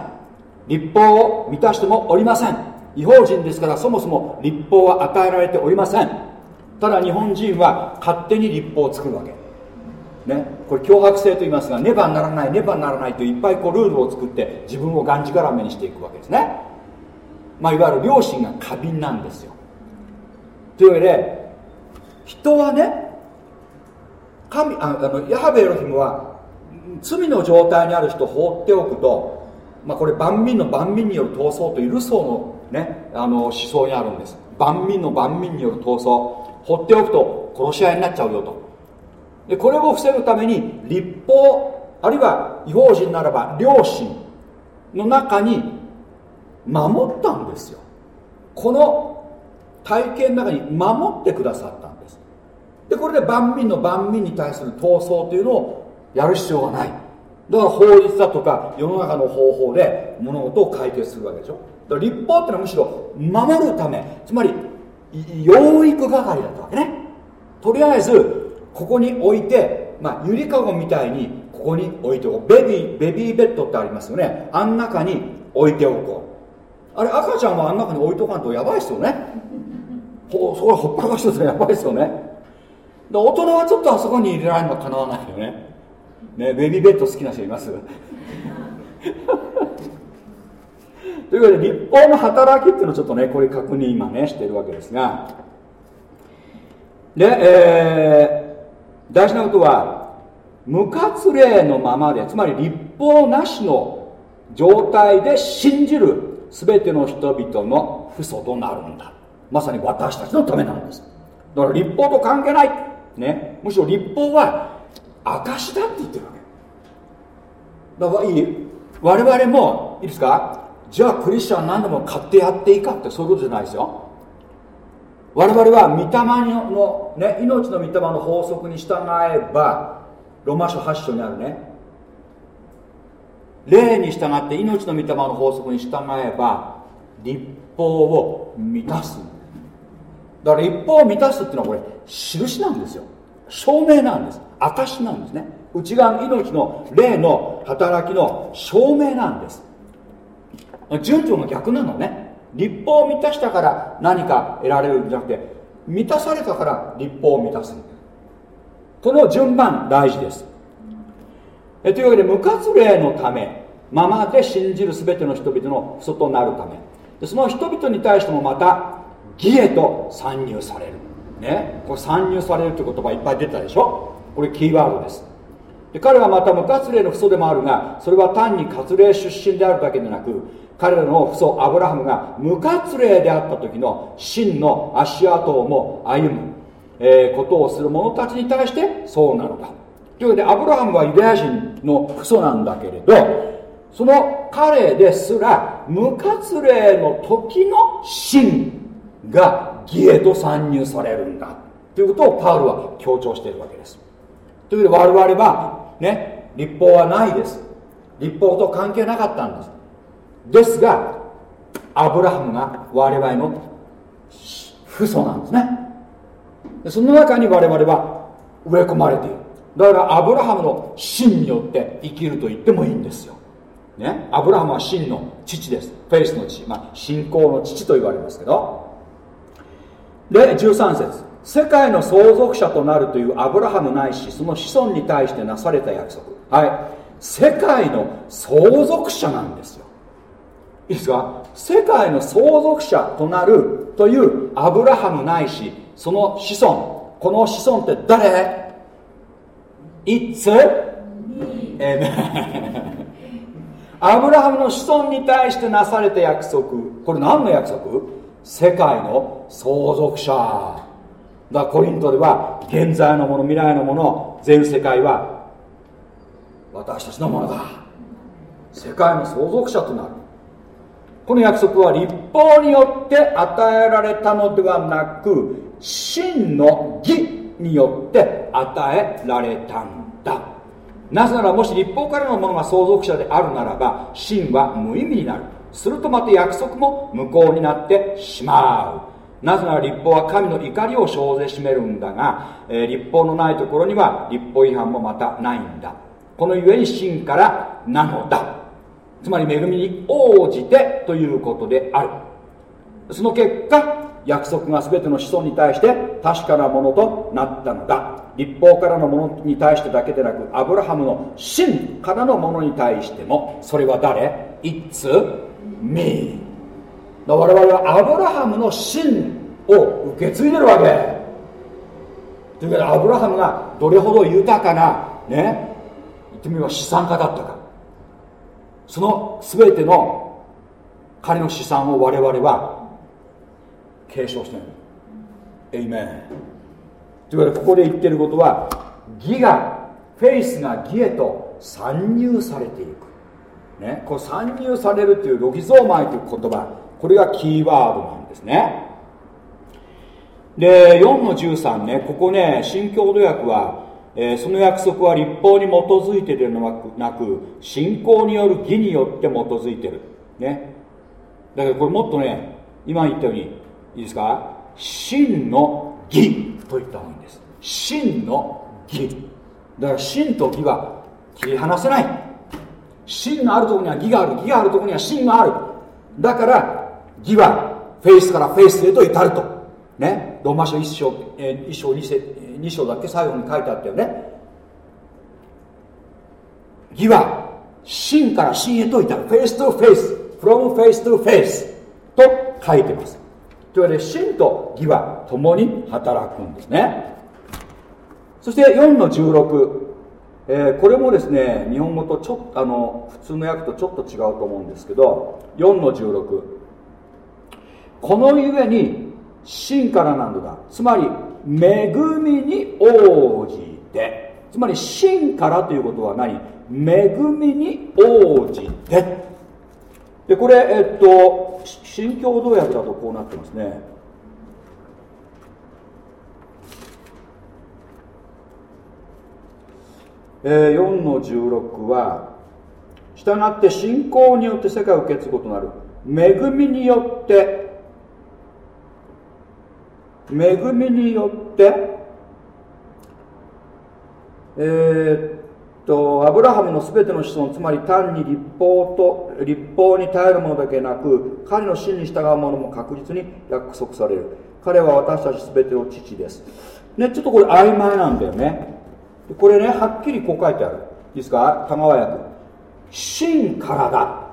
立法を満たしてもおりません。違法人ですからそもそも立法は与えられておりません。ただ日本人は勝手に立法を作るわけ。ね。これ脅迫性と言いますがねばならないねばならないといっぱいこうルールを作って自分をがんじがらめにしていくわけですね。まあいわゆる良心が過敏なんですよ。というわけで人はね神ああのヤハベエロヒムは罪の状態にある人を放っておくとまあこれ万民の万民による闘争というルソーのね、あの思想にあるんです。万民の万民による闘争。放っておくと殺し合いになっちゃうよと。でこれを防ぐために立法あるいは違法人ならば良心の中に守ったんですよ。この体験の中に守ってくださったんです。でこれで万民の万民に対する闘争というのをやる必要がない。だから法律だとか世の中の方法で物事を解決するわけでしょ。だから立法っていうのはむしろ守るため。つまり養育係だったわけね。とりあえずここに置いて、まあ、ゆりかごみたいにここに置いておこう。ベビーベビーベッドってありますよね。あん中に置いておこう。あれ赤ちゃんはあん中に置いとかんとやばいっすよね。ほそこほっぱらかしてたらやばいっすよね。大人はちょっとあそこに入れられるのかなわないよね。ねベビーベッド好きな人います？というわけで立法の働きっていうのをちょっとねこれ確認今ねしてるわけですが。で、えー、大事なことは無活例のままでつまり立法なしの状態で信じる全ての人々の父祖となるんだ。まさに私たちのためなんです。だから立法と関係ない、ね、むしろ立法は証だって言ってるわけ。だからいい我々もいいですか？じゃあクリスチャン何でも買ってやっていいかってそういうことじゃないですよ。我々は御霊の、ね、命の御霊の法則に従えばロマ書8章にあるね。霊に従って命の御霊の法則に従えば立法を満たす。だから立法を満たすっていうのはこれ印なんですよ。証明なんです。証なんですね。内側の命の霊の働きの証明なんです。順序の逆なのね。立法を満たしたから何か得られるんじゃなくて満たされたから立法を満たす。この順番大事です。えというわけで無活例のためままで信じる全ての人々の父祖となるため。でその人々に対してもまた義へと参入される。ね。これ参入されるって言葉いっぱい出たでしょ？これキーワードです。で彼はまた無活例の父祖でもあるがそれは単に活例出身であるだけでなく彼らの父祖アブラハムが無活例であった時の真の足跡をも歩む、えー、ことをする者たちに対してそうなのだ。というわけでアブラハムはユダヤ人の父祖なんだけれどその彼ですら無活例の時の真。が義へと参入されるんだということをパウルは強調しているわけです。というわけで我々はね立法はないです。立法と関係なかったんです。ですがアブラハムが我々の父祖なんですね。その中に我々は植え込まれている。だからアブラハムの真によって生きると言ってもいいんですよ、ね、アブラハムは真の父です。フェイスの父、まあ、信仰の父と言われますけど。で13節。世界の相続者となるというアブラハムないしその子孫に対してなされた約束。はい。世界の相続者なんですよ。いいですか？世界の相続者となるというアブラハムないしその子孫この子孫って誰？いつ？えアブラハムの子孫に対してなされた約束。これ何の約束？世界の相続者。だコリントでは現在のもの未来のもの全世界は私たちのものだ。世界の相続者となる。この約束は立法によって与えられたのではなく真の義によって与えられたんだ。なぜならもし立法からのものが相続者であるならば真は無意味になる。するとまた約束も無効になってしまう。なぜなら立法は神の怒りを生ぜしめるんだが、えー、立法のないところには立法違反もまたないんだ。このゆえに真からなのだ。つまり恵みに応じてということである。その結果約束が全ての子孫に対して確かなものとなったのだ。立法からのものに対してだけでなくアブラハムの真からのものに対してもそれは誰 ?It's me 我々はアブラハムの真を受け継いでるわけ。というわけでアブラハムがどれほど豊かなね言ってみれば資産家だったか。その全ての彼の資産を我々は継承している。エイメンというわけでここで言ってることは義がフェイスが義へと参入されていく。ね、こう参入されるというロギゾーマイという言葉これがキーワードなんですね。で4の13ねここね新共同訳はえー、その約束は立法に基づいてではなく信仰による義によって基づいてる。ね。だけどこれもっとね今言ったようにいいですか？真の義と言った方がいいんです。真の義。だから真と義は切り離せない。真があるところには義がある。義があるところには真がある。だから義はフェイスからフェイスへと至ると。ね。ローマ書1章,、えー、1章 2, 2章だけ最後に書いてあったよね。義は信から信へと至る。フェイスとフェイス。from faith to faith と書いてます。というわけで信と義は共に働くんですね。そして4の16、えー、これもですね日本語とちょっあの普通の訳とちょっと違うと思うんですけど4の16このゆえに真からなんだ？つまり恵みに応じて。つまり真からということは何？恵みに応じて。でこれえっと新共同訳だとこうなってますね。えー、4の16は従って信仰によって世界を受け継ぐことなる。恵みによって恵みによってえー、っとアブラハムの全ての子孫つまり単に立法と立法に頼るものだけなく彼の真に従うものも確実に約束される。彼は私たち全ての父です。ねちょっとこれ曖昧なんだよね。これねはっきりこう書いてある。いいですか？田川役真からだ。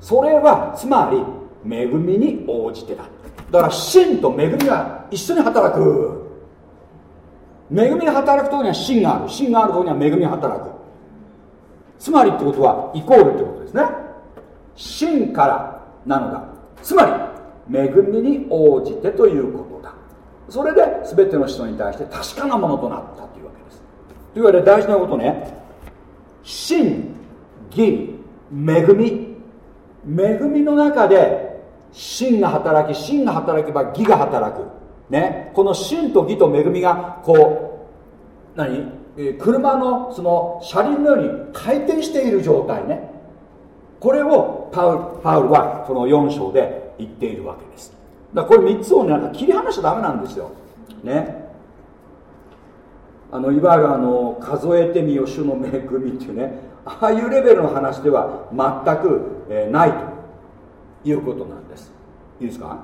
それはつまり恵みに応じてだ。だから真と恵みが一緒に働く。恵みが働くとこには真がある。真があるとこには恵みが働く。つまりってことはイコールってことですね。真からなのだ。つまり恵みに応じてということだ。それで全ての人に対して確かなものとなったというわけで大事なことね。真義恵み。恵みの中で真が働き真が働けば義が働く。ね。この真と義と恵みがこう何？車のその車輪のように回転している状態ね。これをパウパウルはその4章で言っているわけです。だからこれ3つをなんか切り離しちゃダメなんですよ。ね。あのいわゆるあの数えてみよ主の恵みっていうねああいうレベルの話では全く、えー、ないということなんです。いいですか？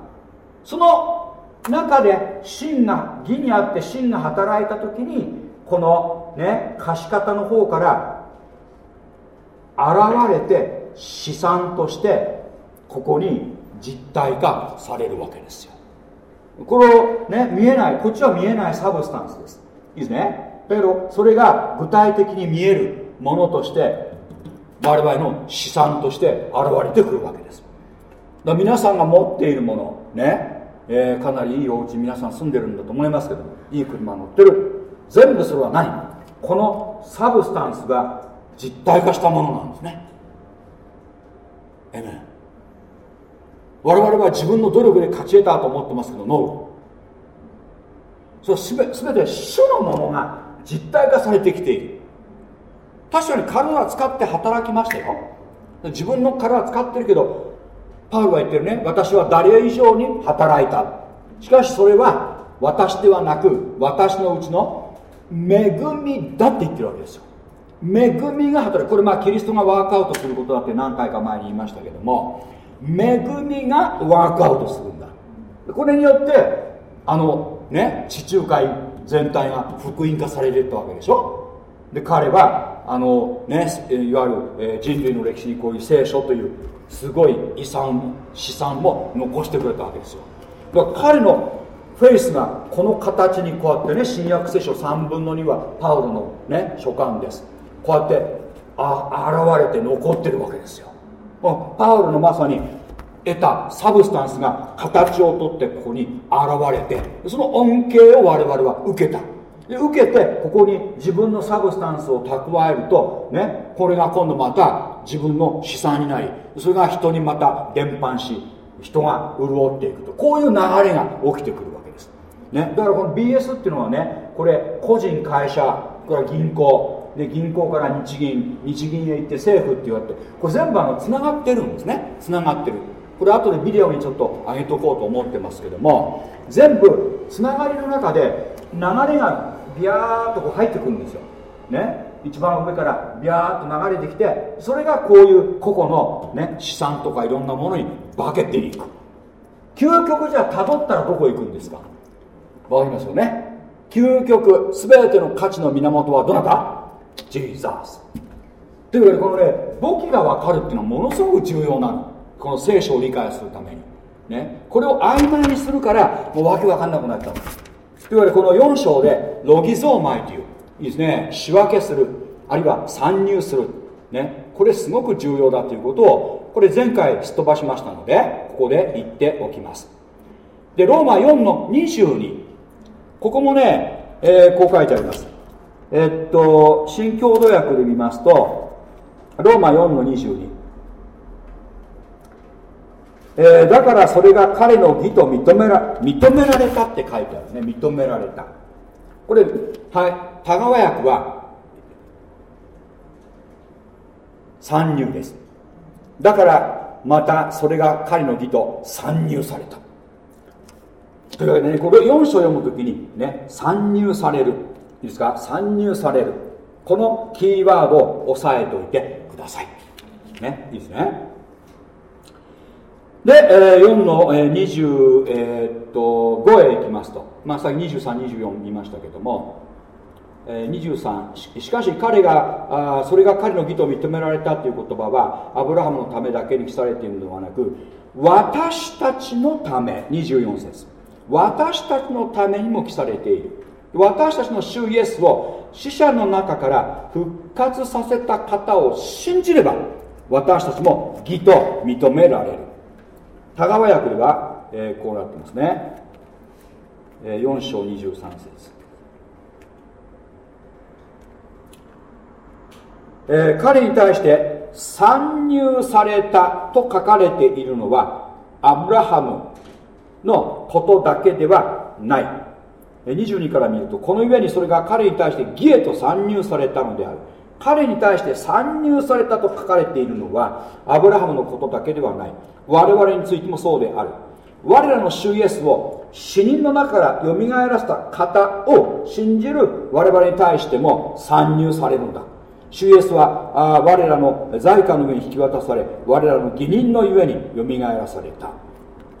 その中で真が義にあって真が働いた時にこのね貸方の方から現れて資産としてここに実体化されるわけですよ。これをね見えないこっちは見えない substance です。いいですね。だけどそれが具体的に見えるものとして我々の資産として現れてくるわけです。だ皆さんが持っているものね、えー、かなりいいお家皆さん住んでるんだと思いますけどいい車乗ってる。全部それは何この substance が実体化したものなんですね。えめ我々は自分の努力で勝ち得たと思ってますけどノー。そすべ全て主のものが実体化されてきている。確かに体使って働きましたよ。自分の体使ってるけどパウルは言ってるね。私は誰以上に働いた。しかしそれは私ではなく私のうちの恵みだって言ってるわけですよ。恵みが働く。これまあキリストがワークアウトすることだって何回か前に言いましたけども恵みがワークアウトするんだ。これによってあのね地中海全体が福音化されていったわけでしょ？で彼はあのねいわゆる、人類の歴史にこういう聖書というすごい遺産資産も残してくれたわけですよ。だから彼のフェイスがこの形にこうやってね新約聖書3分の2はパウロのね書簡です。こうやってあ現れて残ってるわけですよ。パウロのまさに得た substance が形をとってここに現れてその恩恵を我々は受けた。で受けてここに自分の substance を蓄えるとねこれが今度また自分の資産になりそれが人にまた伝播し人が潤っていくと。こういう流れが起きてくるわけです。ね、だからこの BS っていうのはねこれ個人会社これ銀行。で銀行から日銀。日銀へ行って政府って言われてこれ全部あのつながってるんですね。つながってる。これ後でビデオにちょっと上げとこうと思ってますけども全部つながりの中で流れがビャーっとこう入ってくるんですよ。ね。一番上からビャーっと流れてきてそれがこういう個々の、ね、資産とかいろんなものに化けていく。究極じゃたどったらどこ行くんですか？わかりますよね。究極全ての価値の源はどなた？ジーザース。というわけでこのね簿記が分かるっていうのはものすごく重要なの。この聖書を理解するために。ね。これを曖昧にするからもうわけわかんなくなっちゃう。というわけでこの4章でロギゾーマイといういいですね。仕分けする。あるいは参入する。ね。これすごく重要だということをこれ前回すっ飛ばしましたのでここで言っておきます。でローマ4の22ここもね、えー、こう書いてあります。え、っと新共同訳で見ますとローマ4の22えー、だからそれが彼の義と認めら認められたって書いてあるんですね。認められた。これ、はい、田川役は参入です。だからまたそれが彼の義と参入された。というわけでねこれ4章読むときにね参入される。いいですか？参入される。このキーワードを押さえておいてください。ね？いいですね？で、えー、4の、えー、20、えー、っと5へ行きますと、まあ、さっき23、24見ましたけども、えー、23しかし彼があそれが彼の義と認められたという言葉はアブラハムのためだけに記されているのではなく私たちのため24節。私たちのためにも記されている。私たちの主イエスを死者の中から復活させた方を信じれば私たちも義と認められる。田川役では、えー、こうなってますね、えー、4章23節。えー、彼に対して参入されたと書かれているのはアブラハムのことだけではない。22から見るとこのゆえにそれが彼に対して義へと参入されたのである。彼に対して参入されたと書かれているのはアブラハムのことだけではない。我々についてもそうである。我らの主イエスを死人の中からよみがえらせた方を信じる我々に対しても参入されるのだ。主イエスはあ我らの財貨の上に引き渡され我らの義人のゆえによみがえらされた。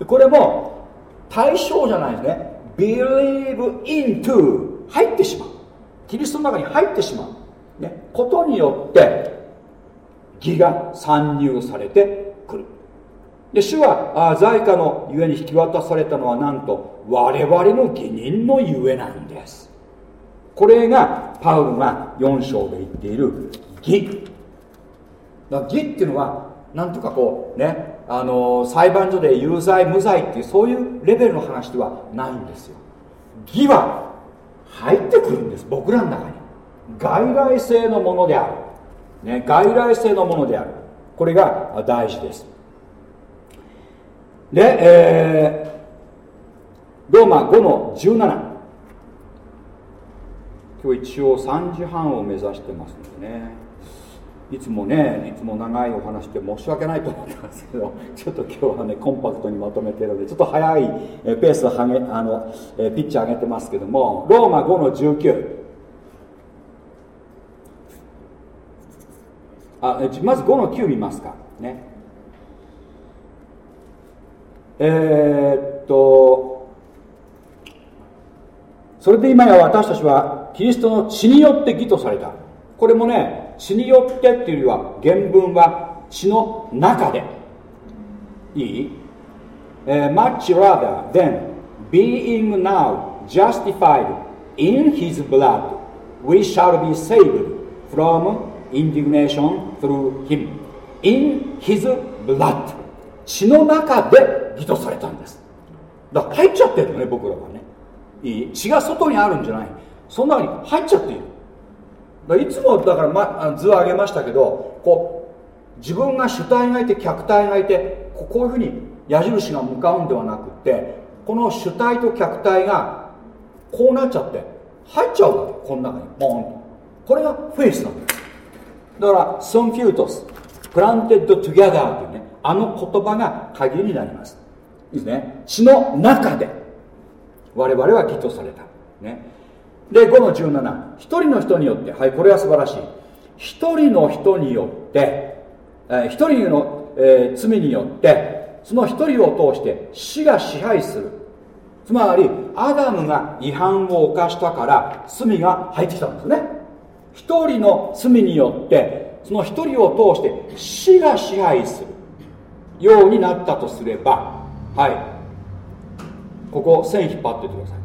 これも対象じゃないですね。Believe into 入ってしまう。キリストの中に入ってしまう、ね、ことによって義が参入されてくる。で主はあ財貨のゆえに引き渡されたのはなんと我々の義人のゆえなんです。これがパウロが4章で言っている義。だ義っていうのはなんとかこうねあの裁判所で有罪無罪っていうそういうレベルの話ではないんですよ。義は入ってくるんです僕らの中に。外来性のものである、ね、外来性のものである。これが大事です。で、えー、ローマ5の17今日一応3時半を目指してますのでね。いつもねいつも長いお話で申し訳ないと思ってますけど ちょっと今日はねコンパクトにまとめてるのでちょっと早いペースはげあのピッチ上げてますけどもローマ5の19あまず5の9見ますか。ね。えー、っとそれで今や私たちはキリストの血によって義とされた。これもね血によってっていうよりは原文は血の中で。いい、uh, much rather than being now justified in his blood we shall be saved from indignation through him. In his blood. 血の中で義とされたんです。だから入っちゃってるのね僕らはね。いい？血が外にあるんじゃない。その中に入っちゃっている。だいつもだから、ま、図を上げましたけどこう自分が主体がいて客体がいてこういうふうに矢印が向かうんではなくってこの主体と客体がこうなっちゃって入っちゃうわけ。この中に。ポンと。これがフェイスなんですだからσύμφυτος planted together っていうねあの言葉が鍵になります。いいですね。血の中で我々は義とされた。ね。で5の17一人の人によってはいこれは素晴らしい。一人の人によって、えー、一人の、えー、罪によってその一人を通して死が支配する。つまりアダムが違反を犯したから罪が入ってきたんですね。一人の罪によってその一人を通して死が支配するようになったとすればはい。ここ線引っ張っててください。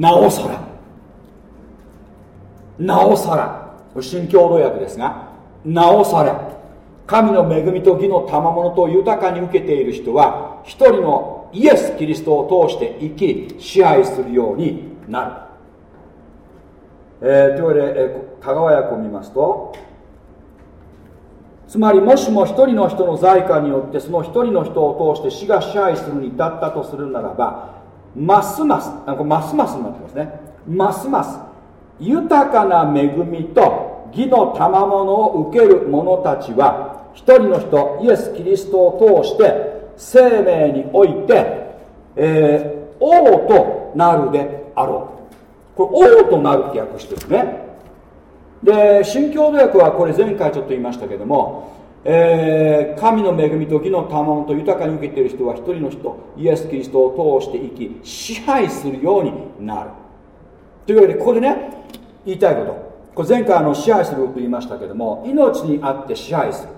なおさら。なおさら。新共同訳ですがなおさら。神の恵みと義の賜物と豊かに受けている人は一人のイエス・キリストを通して生き支配するようになる、えー、というわけで、え、香川訳を見ますとつまりもしも一人の人の在家によってその一人の人を通して死が支配するに至ったとするならばますますあこれますますになってますね。ますます豊かな恵みと義の賜物を受ける者たちは一人の人イエス・キリストを通して生命において、えー、王となるであろう。これ王となるって訳してるね。で新共同訳はこれ前回ちょっと言いましたけども、えー、神の恵みと義の賜物と豊かに受けている人は一人の人イエス・キリストを通して生き支配するようになる。というわけでここでね言いたいこと。これ前回あの支配すると言いましたけども命にあって支配する。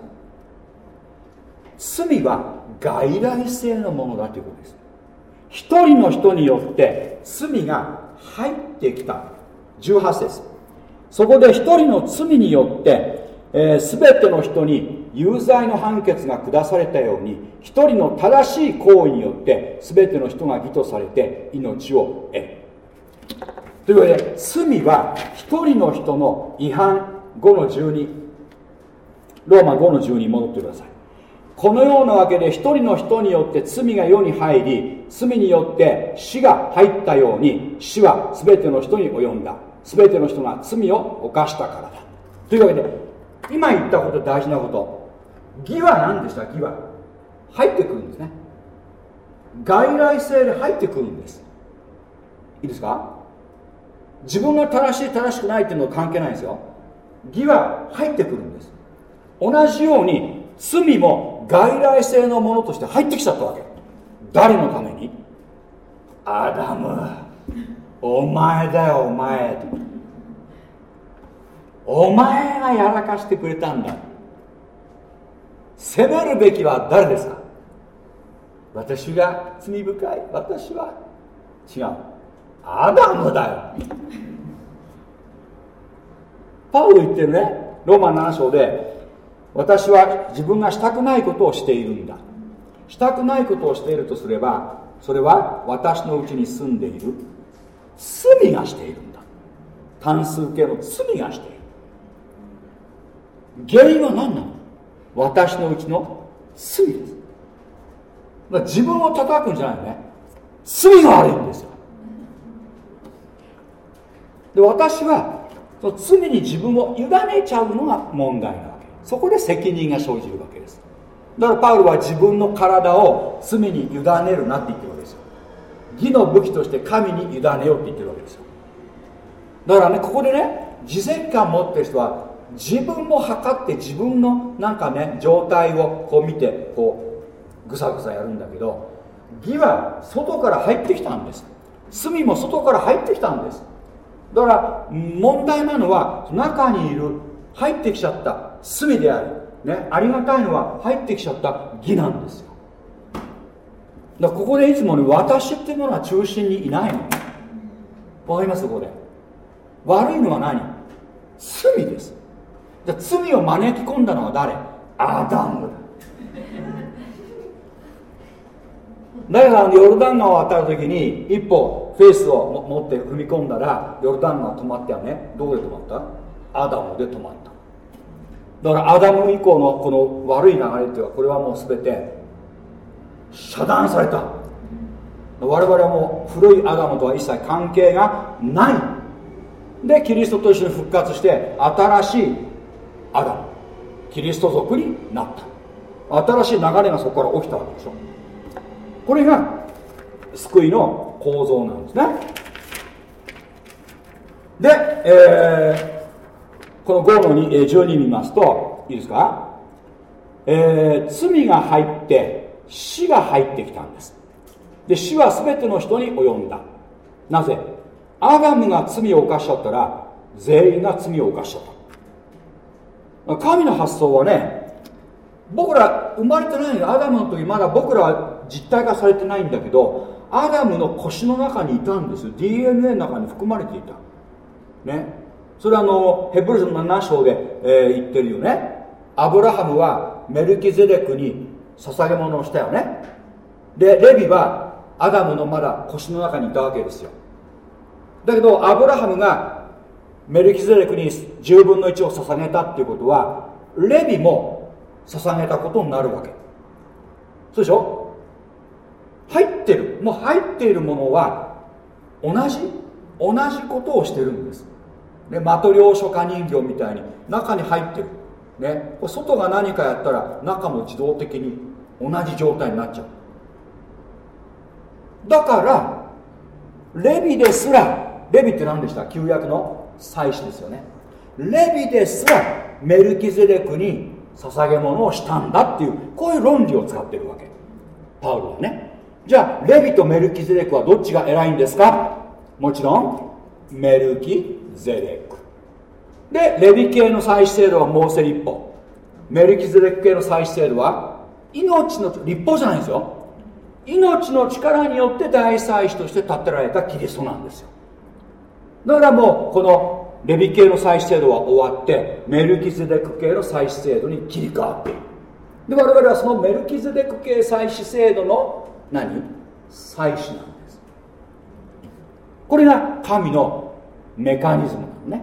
罪は外来性のものだということです。一人の人によって罪が入ってきた。18節。そこで一人の罪によって、えー、全ての人に有罪の判決が下されたように一人の正しい行為によって全ての人が義とされて命を得る。というわけで罪は一人の人の違反。5の12ローマ5の12に戻ってください。このようなわけで一人の人によって罪が世に入り罪によって死が入ったように死は全ての人に及んだ。全ての人が罪を犯したからだ。というわけで今言ったこと大事なこと。義は何でした？義は。入ってくるんですね。外来性で入ってくるんです。いいですか？自分が正しい正しくないっていうのは関係ないんですよ。義は入ってくるんです。同じように罪も外来性のものとして入ってきちゃったわけ。誰のために？アダム。お前だよお前。お前がやらかしてくれたんだ。責めるべきは誰ですか？私が罪深い。私は。違う。アダムだよ。パウロ言ってるね。ローマ7章で私は自分がしたくないことをしているんだ。したくないことをしているとすればそれは私のうちに住んでいる。罪がしているんだ。単数形の罪がしている。原因は何なの？私のうちの罪です。自分を叩くんじゃないよね。罪が悪いんですよ。で私はその罪に自分を委ねちゃうのが問題なわけ。そこで責任が生じるわけ。だからパウロは自分の体を罪に委ねるなって言ってるわけですよ。義の武器として神に委ねようって言ってるわけですよ。だからねここでね事前感持ってる人は自分も測って自分のなんかね状態をこう見てこうぐさぐさやるんだけど義は外から入ってきたんです。罪も外から入ってきたんです。だから問題なのは中にいる入ってきちゃった罪である、ね、ありがたいのは入ってきちゃった義なんですよ。だここでいつもね私っていうものは中心にいないの。わかります？ここで。悪いのは何？罪です。じゃ罪を招き込んだのは誰？アダムだ。だからヨルダン川を渡る時に一歩フェイスを持って踏み込んだらヨルダン川止まってはねどこで止まった？アダムで止まった。だからアダム以降のこの悪い流れっていうのはこれはもう全て遮断された。我々はもう古いアダムとは一切関係がない。でキリストと一緒に復活して新しいアダムキリスト族になった。新しい流れがそこから起きたわけでしょ。これが救いの構造なんですね。で、えー、この5の2、12見ますといいですか、えー、罪が入って死が入ってきたんです。で死は全ての人に及んだ。なぜ？アダムが罪を犯しちゃったら全員が罪を犯しちゃった。神の発想はね僕ら生まれてないのアダムの時まだ僕らは実体化されてないんだけどアダムの腰の中にいたんです。よ DNA の中に含まれていた。ね。それはあのヘブル書の7章で、えー、言ってるよね。アブラハムはメルキゼデクに捧げ物をしたよね。でレビはアダムのまだ腰の中にいたわけですよ。だけどアブラハムがメルキゼデクに10分の1を捧げたっていうことはレビも捧げたことになるわけ。そうでしょ？入ってる。もう入っているものは同じ？同じことをしてるんです、ね、マトリョーショカ人形みたいに中に入ってる、ね、これ外が何かやったら中も自動的に同じ状態になっちゃう。だからレビですらレビって何でした？旧約の祭司ですよね。レビですらメルキゼデクに捧げ物をしたんだっていうこういう論理を使ってるわけ。パウロはね。じゃあレビとメルキゼデクはどっちが偉いんですか？もちろんメルキゼデク。でレビ系の祭祀制度はモーセ立法メルキゼデク系の祭祀制度は命の立法じゃないんですよ。命の力によって大祭司として立てられたキリストなんですよ。だからもうこのレビ系の祭祀制度は終わってメルキゼデク系の祭祀制度に切り替わっている。で我々はそのメルキゼデク系祭祀制度の何？祭祀なんです。これが神のメカニズムなのね。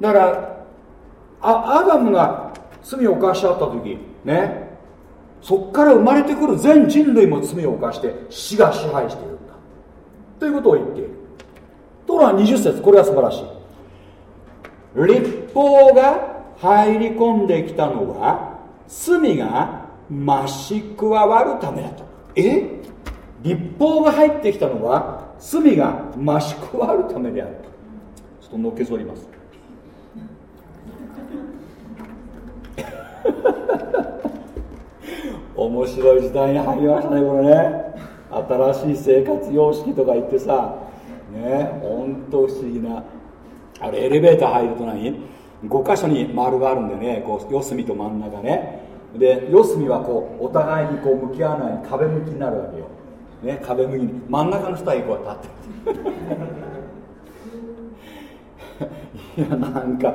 だからアダムが罪を犯しちゃった時ねそこから生まれてくる全人類も罪を犯して死が支配しているんだ。ということを言っている。ところが20節これは素晴らしい。立法が入り込んできたのは罪が増し加わるためだと。え？立法が入ってきたのは罪が増し加わるためであると。ちょっとのけぞります。面白い時代に入りましたねこれね。新しい生活様式とか言ってさねほんと不思議な。あれエレベーター入ると何？5箇所に丸があるんでねこう四隅と真ん中ね。で四隅はこうお互いにこう向き合わない壁向きになるわけよ、ね、壁向きに。真ん中の人はこう立っていやなんか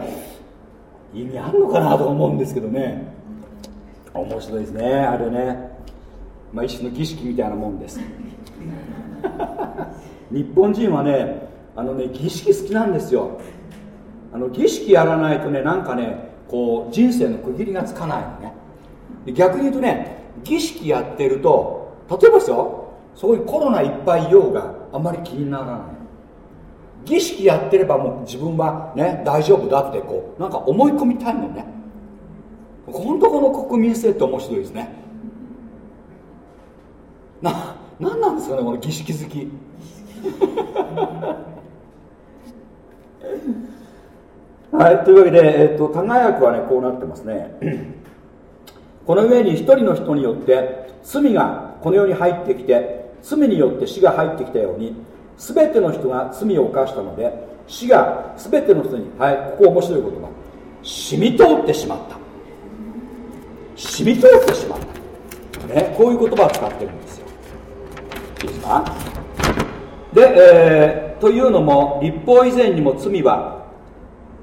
意味あんのかなと思うんですけどね。面白いですねあれね、まあ、一種の儀式みたいなもんです。日本人はねあのね儀式好きなんですよ。あの儀式やらないとねなんかねこう人生の区切りがつかないのね。逆に言うとね儀式やってると例えばですよそういうコロナいっぱいいようがあんまり気にならない儀式やってればもう自分はね大丈夫だってこうなんか思い込みたいのね。本当この国民性って面白いですね。な何なんですかねこの儀式好き。はいというわけで、えっと、多賀訳はねこうなってますね。この上に一人の人によって罪がこの世に入ってきて罪によって死が入ってきたように全ての人が罪を犯したので死が全ての人にはいここ面白い言葉。染み通ってしまった。染み通ってしまった、ね、こういう言葉を使ってるんですよ。いいですか？で、えー、というのも立法以前にも罪は、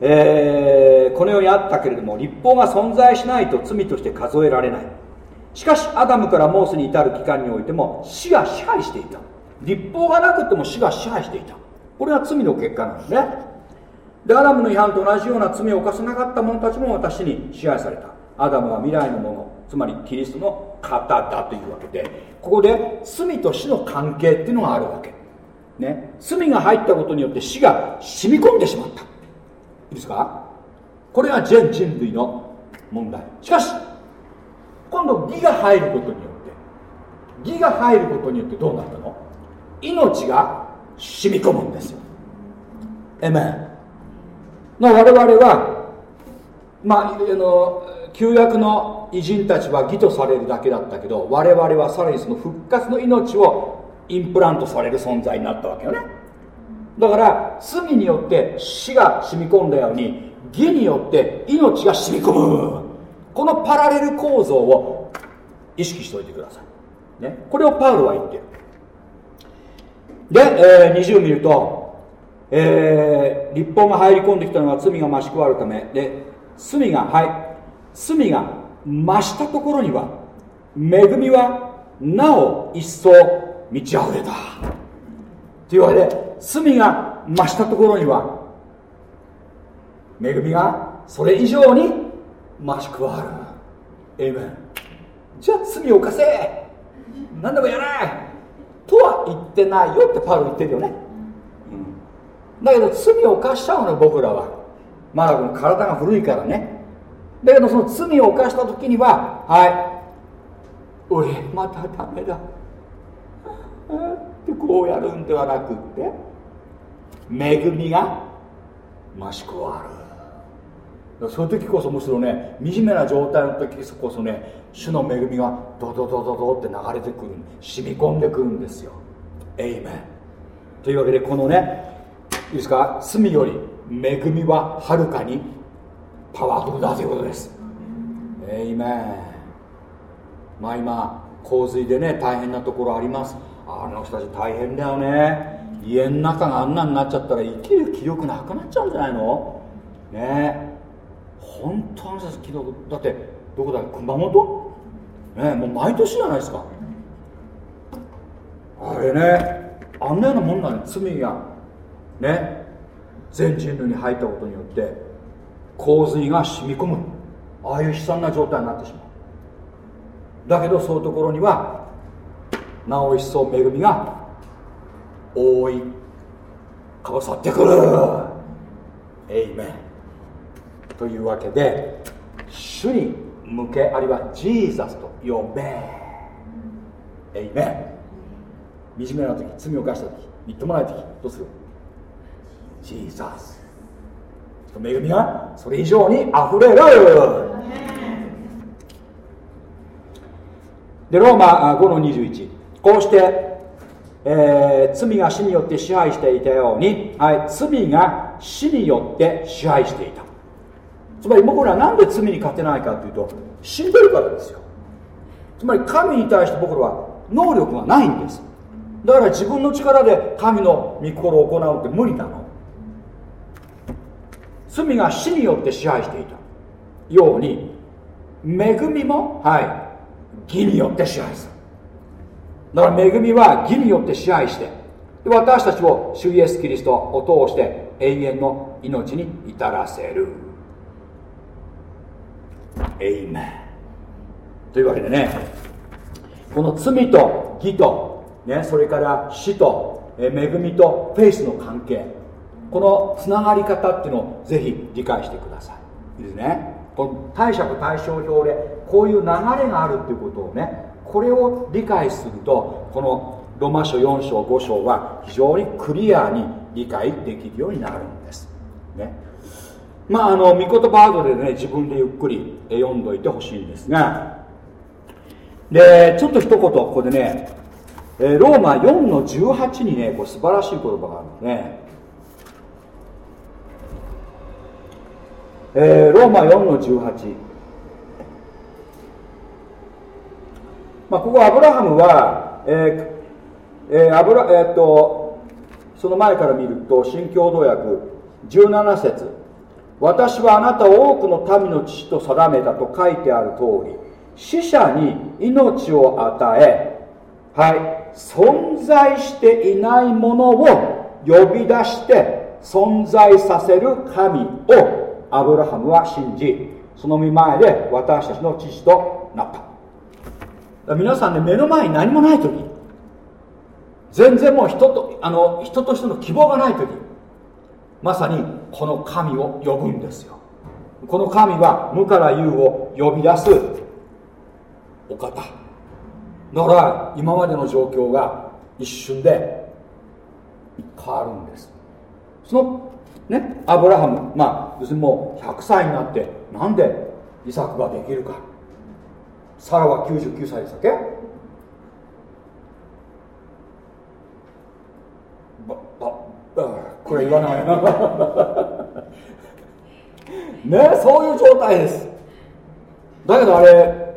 えー、この世にあったけれども立法が存在しないと罪として数えられない。しかしアダムからモーセに至る期間においても死が支配していた。立法がなくても死が支配していた。これが罪の結果なんですね。でアダムの違反と同じような罪を犯さなかった者たちも私に支配された。アダムは未来のものつまりキリストの方だというわけで。ここで罪と死の関係っていうのがあるわけ。ね。罪が入ったことによって死が染み込んでしまった。いいですか？これが全人類の問題。しかし今度義が入ることによって義が入ることによってどうなったの？命が染み込むんですよ。エメン我々はまああの旧約の偉人たちは義とされるだけだったけど我々はさらにその復活の命をインプラントされる存在になったわけよね。だから罪によって死が染み込んだように義によって命が染み込む。このパラレル構造を意識しておいてください、ね、これをパウロは言ってる。で、えー、20見ると、えー、立法が入り込んできたのは罪が増し加わるため。で罪がはい。罪が増したところには恵みはなお一層満ち溢れた。というわけで罪が増したところには恵みがそれ以上に増し加わる。エイメンじゃあ罪を犯せ。何でもやれ。とは言ってないよってパウロ言ってるよね、うん、だけど罪を犯しちゃうの僕らは。まだこの体が古いからね。だけどその罪を犯した時にははい。俺またダメだ。ってこうやるんではなくって恵みが増し加わる。そういう時こそむしろね惨めな状態の時こそね主の恵みがドドドドドって流れてくる染み込んでくるんですよ。エイメンというわけでこのねいいですか？罪より恵みははるかにパワフルだということです。エイメンまあ今洪水でね大変なところあります。あの人たち大変だよね。家の中があんなになっちゃったら生きる気力なくなっちゃうんじゃないの？ね。本当あの人たち気力だってどこだ？熊本？ねもう毎年じゃないですか。あれねあんなようなもんだね罪が。ね。全人類に入ったことによって洪水が染み込む。ああいう悲惨な状態になってしまう。だけどそういうところにはなお一層恵みが覆い。かぶさってくる。エイメンというわけで主に向けあるいはジーザスと呼べ。エイメン惨めな時罪を犯した時みっともない時どうする？ジーザス恵みがそれ以上にあふれる。でローマ5の21こうして、えー、罪が死によって支配していたように、はい、罪が死によって支配していた。つまり僕らなんで罪に勝てないかというと死んでるからですよ。つまり神に対して僕らは能力がないんです。だから自分の力で神の御心を行うって無理なの。罪が死によって支配していたように恵みもはい義によって支配する。だから恵みは義によって支配して私たちを主イエス・キリストを通して永遠の命に至らせる。エイメンというわけでねこの罪と義と、ね、それから死と恵みとフェイスの関係このつながり方っていうのをぜひ理解してください。いいですね。この貸借対照表でこういう流れがあるっていうことをねこれを理解するとこのロマ書4章5章は非常にクリアに理解できるようになるんです、ね、まああの御言葉ードでね自分でゆっくり読んどいてほしいんですがでちょっと一言ここでねローマ4の18にねこれ素晴らしい言葉があるんですね。えー、ローマ4の18、まあ、ここアブラハムは、えーえーアブラえー、っとその前から見ると新共同訳17節。私はあなたを多くの民の父と定めたと書いてある通り死者に命を与えはい存在していないものを呼び出して存在させる神をアブラハムは信じその見前で私たちの父となった。皆さんね目の前に何もない時全然もう人とあの人としての希望がない時まさにこの神を呼ぶんですよ。この神は無から有を呼び出すお方。だから今までの状況が一瞬で変わるんです。そのねアブラハムまあ別にもう100歳になってなんでイサクができるか。サラは99歳でしたっけばばこれ言わない ねそういう状態です。だけどあれ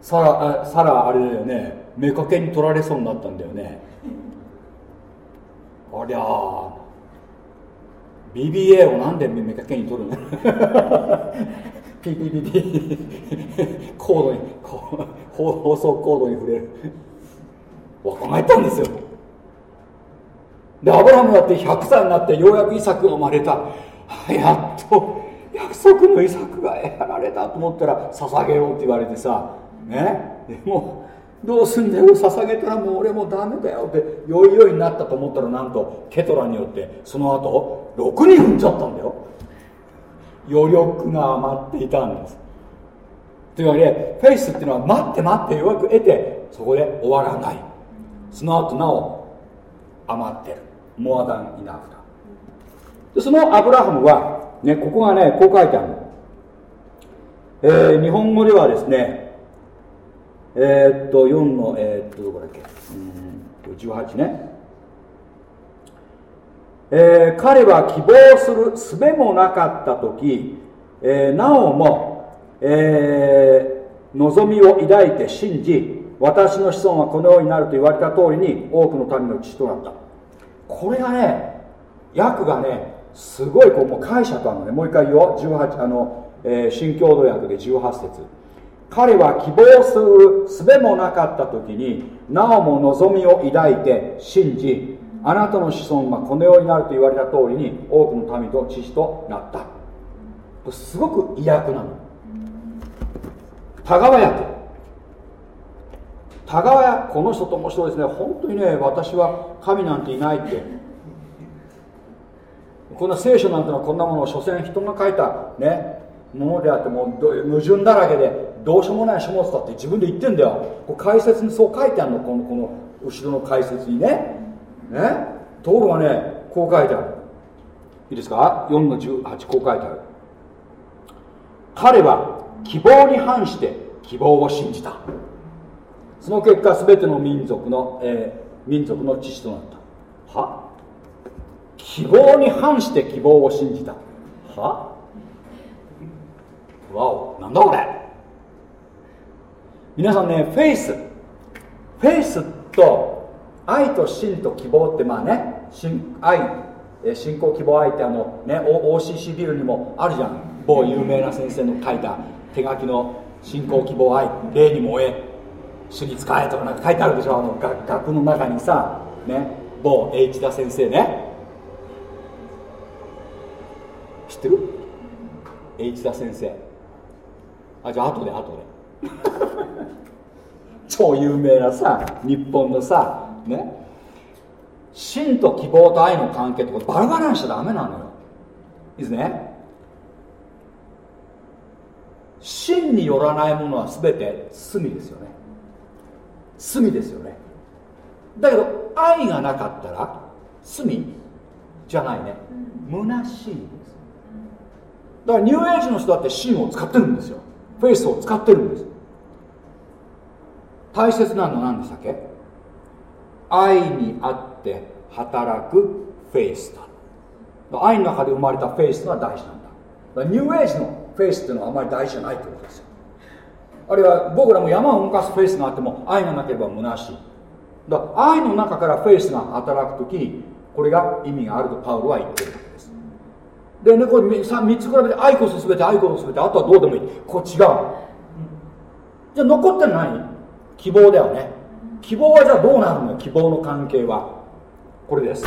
サラあサラあれだよね。妾に取られそうになったんだよね。ありゃあ。BBA をなんで妾に取るの？ピピピピコードに放送コードに触れる。若返ったんですよ。でアブラハムだって100歳になってようやくイサクが生まれた。やっと約束のイサクがやられたと思ったら捧げようって言われてさね？でもどうすんだよ捧げたらもう俺もダメだよってよいよいになったと思ったらなんとケトラによってその後6人踏んじゃったんだよ。余力が余っていたんです。というわけでフェイスっていうのは待って待ってようやく得てそこで終わらない。その後なお余ってる。モアダンイナフだでそのアブラハムは、ね、ここがねこう書いてあるの、えー、日本語ではですねえー、っと4のえー、っとどこだっけ？うん18ね。えー、彼は希望する術もなかった時、えー、なおも、えー、望みを抱いて信じ私の子孫はこのようになると言われた通りに多くの民の父となった。これがね訳がねすごいこうもう解釈あるのね。もう一回言おう。18あの、えー、新共同訳で18節。彼は希望する術もなかった時になおも望みを抱いて信じあなたの子孫はこのようになると言われた通りに多くの民と父となった。すごく意訳なの。田川役田川役この人と面白いですね。本当にね私は神なんていないって。こんな聖書なんてのはこんなものを所詮人が書いたねものであっても矛盾だらけでどうしようもない書物だって自分で言ってんだよ。こ解説にそう書いてあるの。このこの後ろの解説にね。ね。ところがねこう書いてある。いいですか？4の18こう書いてある。彼は希望に反して希望を信じた。その結果全ての民族の、えー、民族の父となった。は？希望に反して希望を信じた。は？わお。なんだこれ？皆さんねフェイス。フェイスと愛と真と希望ってまあね信愛信仰希望愛ってあのね OCC ビルにもあるじゃん。某有名な先生の書いた手書きの信仰希望愛霊に燃え主に使えとかなんか書いてあるでしょ？あの学の中にさね某 H 田先生ね。知ってる？H 田先生。あじゃあ後で後で。超有名なさ日本のさね。真と希望と愛の関係ってこれバラバラにしちゃダメなのよ。いいですね？真によらないものは全て罪ですよね罪ですよね。だけど愛がなかったら罪じゃないね。虚しいです。だからニューエイジの人だって信を使ってるんですよ。 faith を使ってるんです。大切なのは何でしたっけ？愛にあって働くフェイスだ。愛の中で生まれたフェイスが大事なんだ。ニューエイジのフェイスっていうのはあまり大事じゃないってことですよ。あるいは僕らも山を動かすフェイスがあっても愛がなければ虚しい。だ愛の中からフェイスが働く時これが意味があるとパウロは言ってるわけです。でねこれ 3, 3つ比べて愛こそ全て愛こそ全てあとはどうでもいい。こう違う。じゃあ残ってるの何希望だよね。希望はじゃあどうなるの希望の関係は。これです。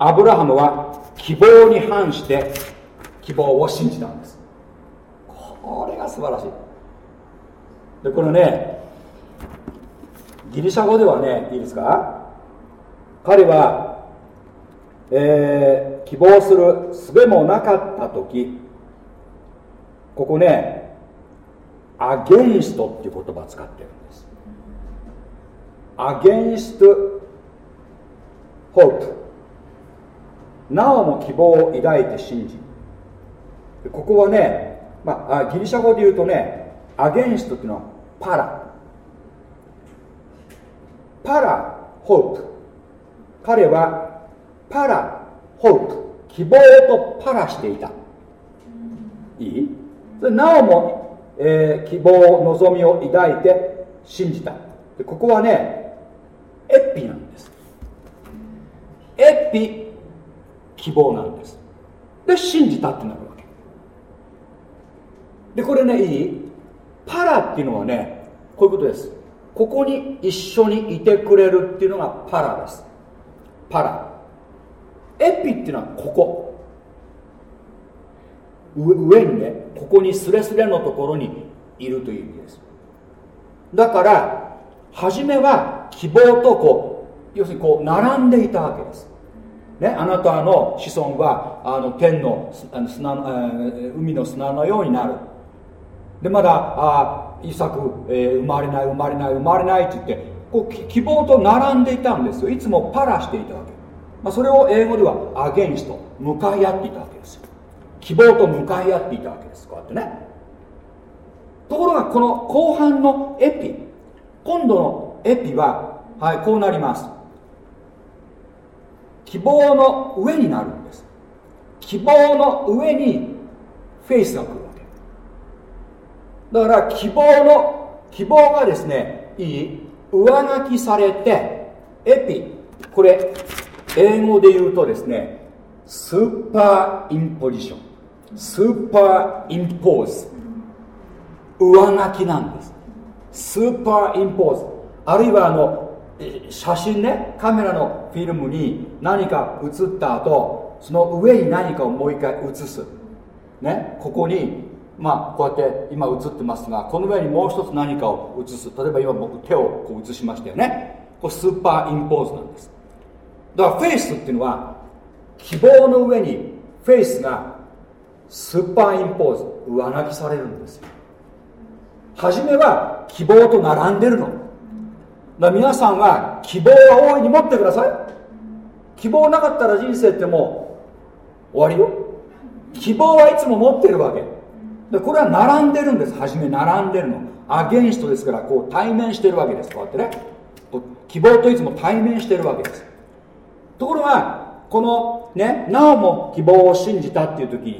アブラハムは希望に反して希望を信じたんです。これが素晴らしい。でこれねギリシャ語ではねいいですか？彼は、えー、希望する術もなかった時ここねアゲンストっていう言葉を使ってるんです。アゲンストホープ。なおも希望を抱いて信じここはね、まあ、ギリシャ語で言うとねアゲンストっていうのはパラ。パラホープ。彼はパラホープ。希望とパラしていた。いい？それなおも、えー、希望望みを抱いて信じた。でここはねエピなんです。エピ希望なんです。で信じたってなるわけ。でこれねいい？パラっていうのはねこういうことです。ここに一緒にいてくれるっていうのがパラです。パラ。エピっていうのはここ。上にねここにスレスレのところにいるという意味です。だから初めは希望とこう要するにこう並んでいたわけです。ね、あなたの子孫はあの天のあの砂、海の砂のようになる。でまだあイサク、えー、生まれない生まれない生まれないって言ってこう希望と並んでいたんですよ。いつもパラしていたわけ、まあ、それを英語ではアゲンスト向かい合っていたわけですよ。希望と向かい合っていたわけです。こうやってね。ところがこの後半のエピ今度のエピははいこうなります。希望の上になるんです。希望の上にフェイスが来る。だから希望の希望がですねいい上書きされてエピ。これ英語で言うとですね superimposition。 superimpose。上書きなんです。スーパーインポーズ。あるいはあの写真ねカメラのフィルムに何か写った後その上に何かをもう一回写す。ねここにまあこうやって今映ってますがこの上にもう一つ何かを映す。例えば今僕手をこう映しましたよね。これスーパーインポーズなんです。だからフェイスっていうのは希望の上にフェイスがスーパーインポーズ上書きされるんですよ。初めは希望と並んでるの。だ皆さんは希望は大いに持ってください。希望なかったら人生ってもう終わりよ。希望はいつも持ってるわけ。でこれは並んでるんです。初め並んでるの。アゲンストですからこう対面してるわけです。こうやってね。希望といつも対面してるわけです。ところがこのねなおも希望を信じたっていう時に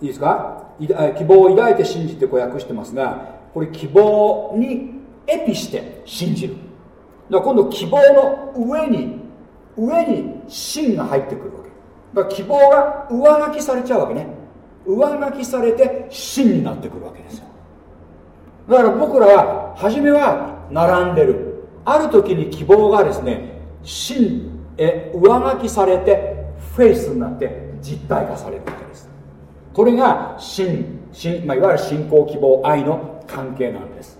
いいですか？希望を抱いて信じてこう訳してますがこれ希望にエピして信じる。だから今度希望の上に上に芯が入ってくるわけ。だから希望が上書きされちゃうわけね。上書きされて真になってくるわけですよ。だから僕らは初めは並んでる。ある時に希望がですね真え上書きされてフェイスになって実体化されるわけです。これが真真、まあ、いわゆる信仰希望愛の関係なんです。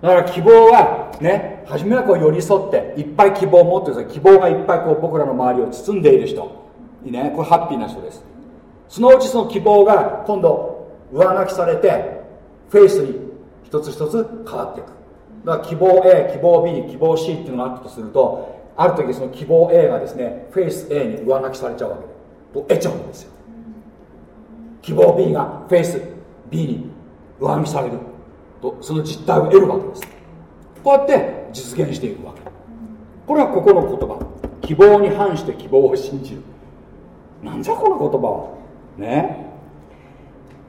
だから希望はね初めはこう寄り添っていっぱい希望を持ってる希望がいっぱいこう僕らの周りを包んでいる人。いいね。これハッピーな人です。そのうちその希望が今度上書きされてフェイスに一つ一つ変わっていく。だから希望 A 希望 B 希望 C っていうのがあったとするとある時その希望 A がですねフェイス A に上書きされちゃうわけと得ちゃうんですよ。希望 B がフェイス B に上書きされる。とその実態を得るわけです。こうやって実現していくわけ。これはここの言葉。希望に反して希望を信じる。なんじゃこの言葉は。ね。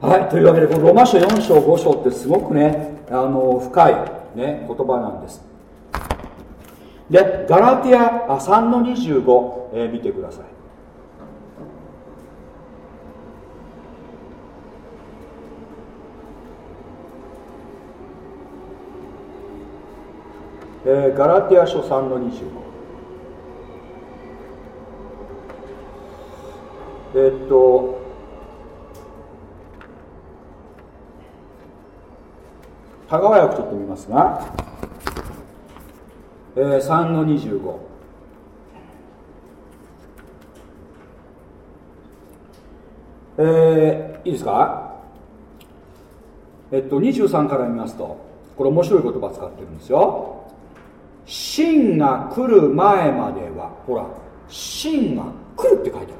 はいというわけでこのロマ書4章5章ってすごくねあの深い、ね、言葉なんです。でガラティアあ3の25、えー、見てください。えー、ガラティア書3の25えっと田川訳ちょっと見ますが、えー、3の25えー、いいですか？えっと23から見ますとこれ面白い言葉使ってるんですよ。真が来る前まではほら真が来るって書いてある。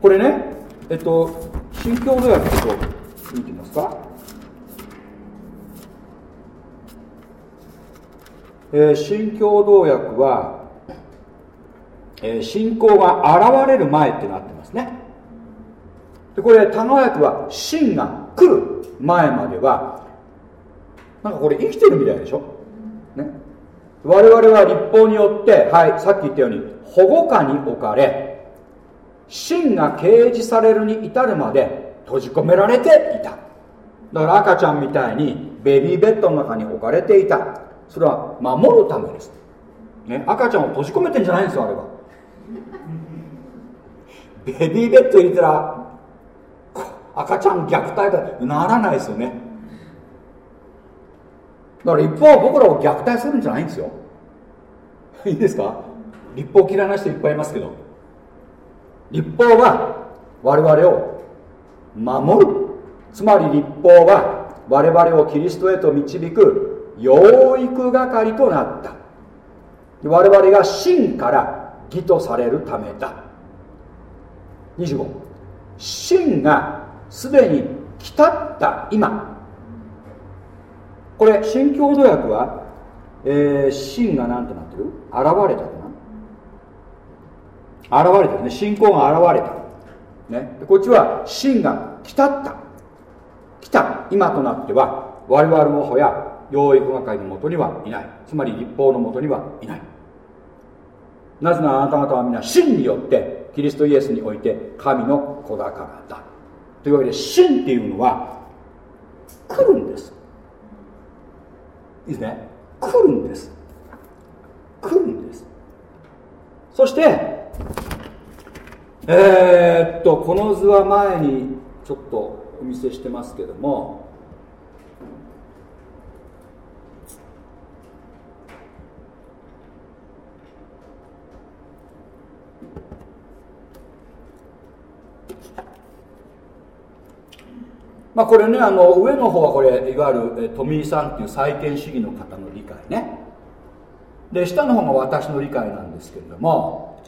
これねえっと新共同訳ちょっと見てみますか？えー、新共同訳は、え、信仰が現れる前ってなってますね。でこれ他の訳は真が来る前まではなんかこれ生きてるみたいでしょ、ね、我々は立法によってはいさっき言ったように保護下に置かれ真が掲示されるに至るまで閉じ込められていた。だから赤ちゃんみたいにベビーベッドの中に置かれていた。それは守るためです、ね、赤ちゃんを閉じ込めてんじゃないんですよあれは。ベビーベッド入れたら赤ちゃん虐待だならないですよね。だから一方は僕らを虐待するんじゃないんですよ。いいですか？立法嫌いな人いっぱいいますけど。立法は我々を守る。つまり立法は我々をキリストへと導く養育係となった。我々が真から義とされるためだ。25真がすでに来たった今。これ新共同訳は、えー、真が何となってる？現れたかな？現れたね。信仰が現れた、ね、こっちは真が来たった。来た。今となっては我々もほや養育係のもとにはいない。つまり立法のもとにはいない。なぜならあなた方は皆真によってキリストイエスにおいて神の子だからだ。というわけで真っていうのは来るんです。いいですね。来るんです。来るんです。そしてえー、っとこの図は前にちょっとお見せしてますけどもまあ、これねあの上の方はこれいわゆる富井さんっていう債権主義の方の理解ね。で下の方が私の理解なんですけれども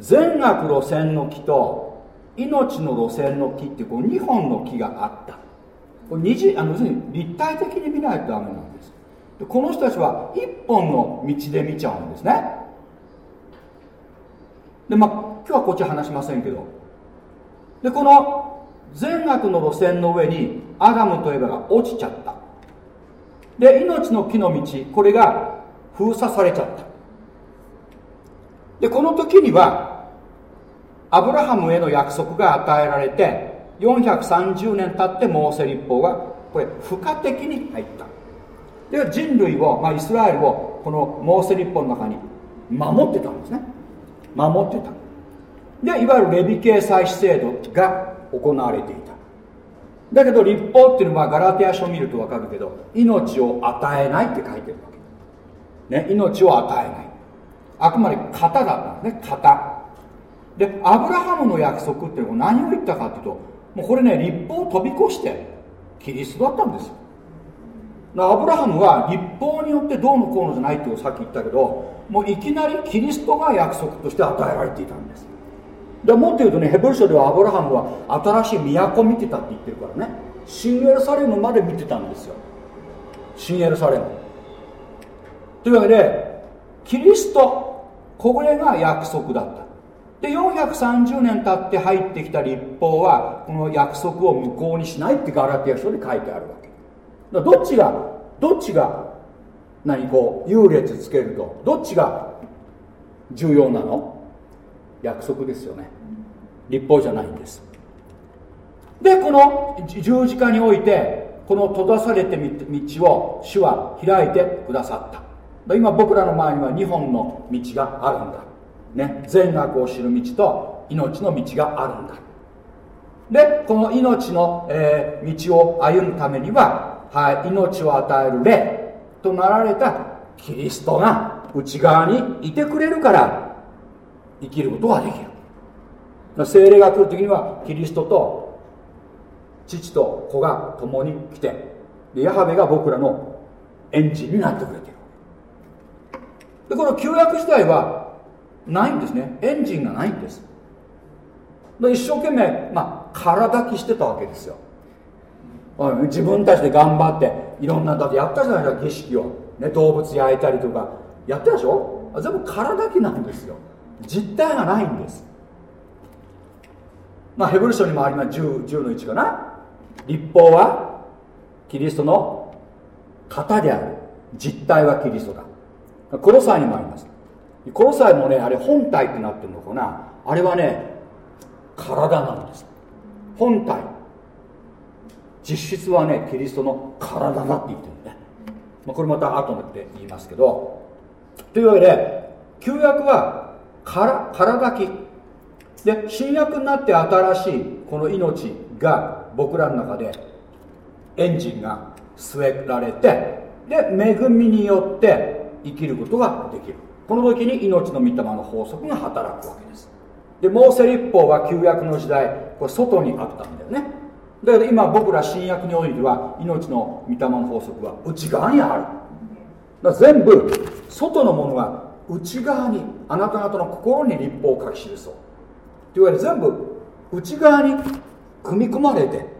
善悪路線の木と命の路線の木ってこう2本の木があった。これ二次あの要するに立体的に見ないとダメなんです。でこの人たちは1本の道で見ちゃうんですね。でまあ今日はこっち話しませんけど。でこの善悪の路線の上にアダムとエバが落ちちゃった。で命の木の道これが封鎖されちゃった。でこの時にはアブラハムへの約束が与えられて430年経ってモーセ立法がこれ付加的に入った。で人類を、まあ、イスラエルをこのモーセ立法の中に守ってたんですね。守ってた。でいわゆるレビ系祭祀制度が行われていた。だけど立法っていうのはガラテヤ書を見ると分かるけど命を与えないって書いてるわけ、ね、命を与えない。あくまで型だったんですね型。でアブラハムの約束っていうのは何を言ったかっていうともうこれね立法を飛び越してキリストだったんですよ。アブラハムは立法によってどうのこうのじゃないってさっき言ったけどもういきなりキリストが約束として与えられていたんですでもっと言うとねヘブル書ではアブラハムは新しい都見てたって言ってるからね。新エルサレムまで見てたんですよ。新エルサレム。というわけでキリストこれが約束だった。で430年経って入ってきた立法はこの約束を無効にしないってガラティア書に書いてあるわけ。だどっちがどっちが何こう優劣つけるとどっちが重要なの？約束ですよね。立法じゃないんです。でこの十字架においてこの閉ざされて道を主は開いてくださった。今僕らの前には2本の道があるんだ。ね。善悪を知る道と命の道があるんだ。でこの命の、えー、道を歩むためには、はい、命を与える霊となられたキリストが内側にいてくれるから生きることができる。精霊が来る時にはキリストと父と子が共に来てでヤハベが僕らのエンジンになってくれてる。でこの旧約時代はないんですね。エンジンがないんです。で一生懸命、まあ、空抱きしてたわけですよ。自分たちで頑張っていろんなだってやったじゃないですか。儀式を、ね、動物焼いたりとか。やったでしょ？全部空抱きなんですよ。実体がないんです。まあヘブル書にもあります 10, 10の1かな。立法はキリストの型である。実体はキリストだ。コロサイにもあります。コロサイもねあれ本体ってなってるのかな。あれはね体なんです。本体。実質はねキリストの体だって言ってるんで、まあ、これまた後で言いますけど。というわけで旧約はから体き。で新約になって新しいこの命が僕らの中でエンジンが据えられてで恵みによって生きることができる。この時に命の御霊の法則が働くわけです。でモーセ立法は旧約の時代これ外にあったんだよね。だけど今僕ら新約においては命の御霊の法則は内側にある。だ全部外のものが内側にあなた方の心に立法を書き記そう。というわけで全部内側に組み込まれて。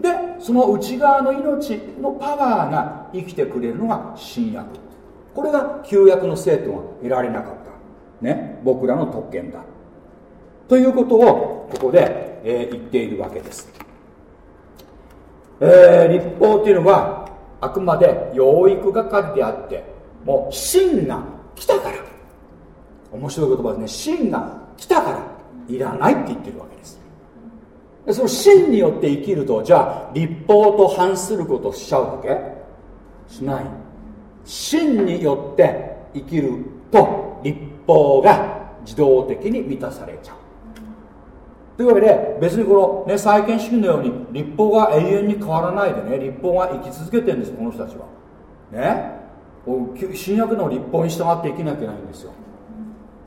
でその内側の命のパワーが生きてくれるのが新約。これが旧約の生徒が得られなかった。ね僕らの特権だ。ということをここで、えー、言っているわけです、えー、立法というのはあくまで養育係であってもう真が来たから。面白い言葉ですね。真が来たから。いらないって言ってるわけです。でその真によって生きるとじゃあ立法と反することしちゃうわけ？しない。真によって生きると立法が自動的に満たされちゃう。というわけで別にこの、ね、債権主義のように立法が永遠に変わらないでね立法が生き続けてるんですこの人たちは。ね？新約の立法に従って生きなきゃいけないんですよ。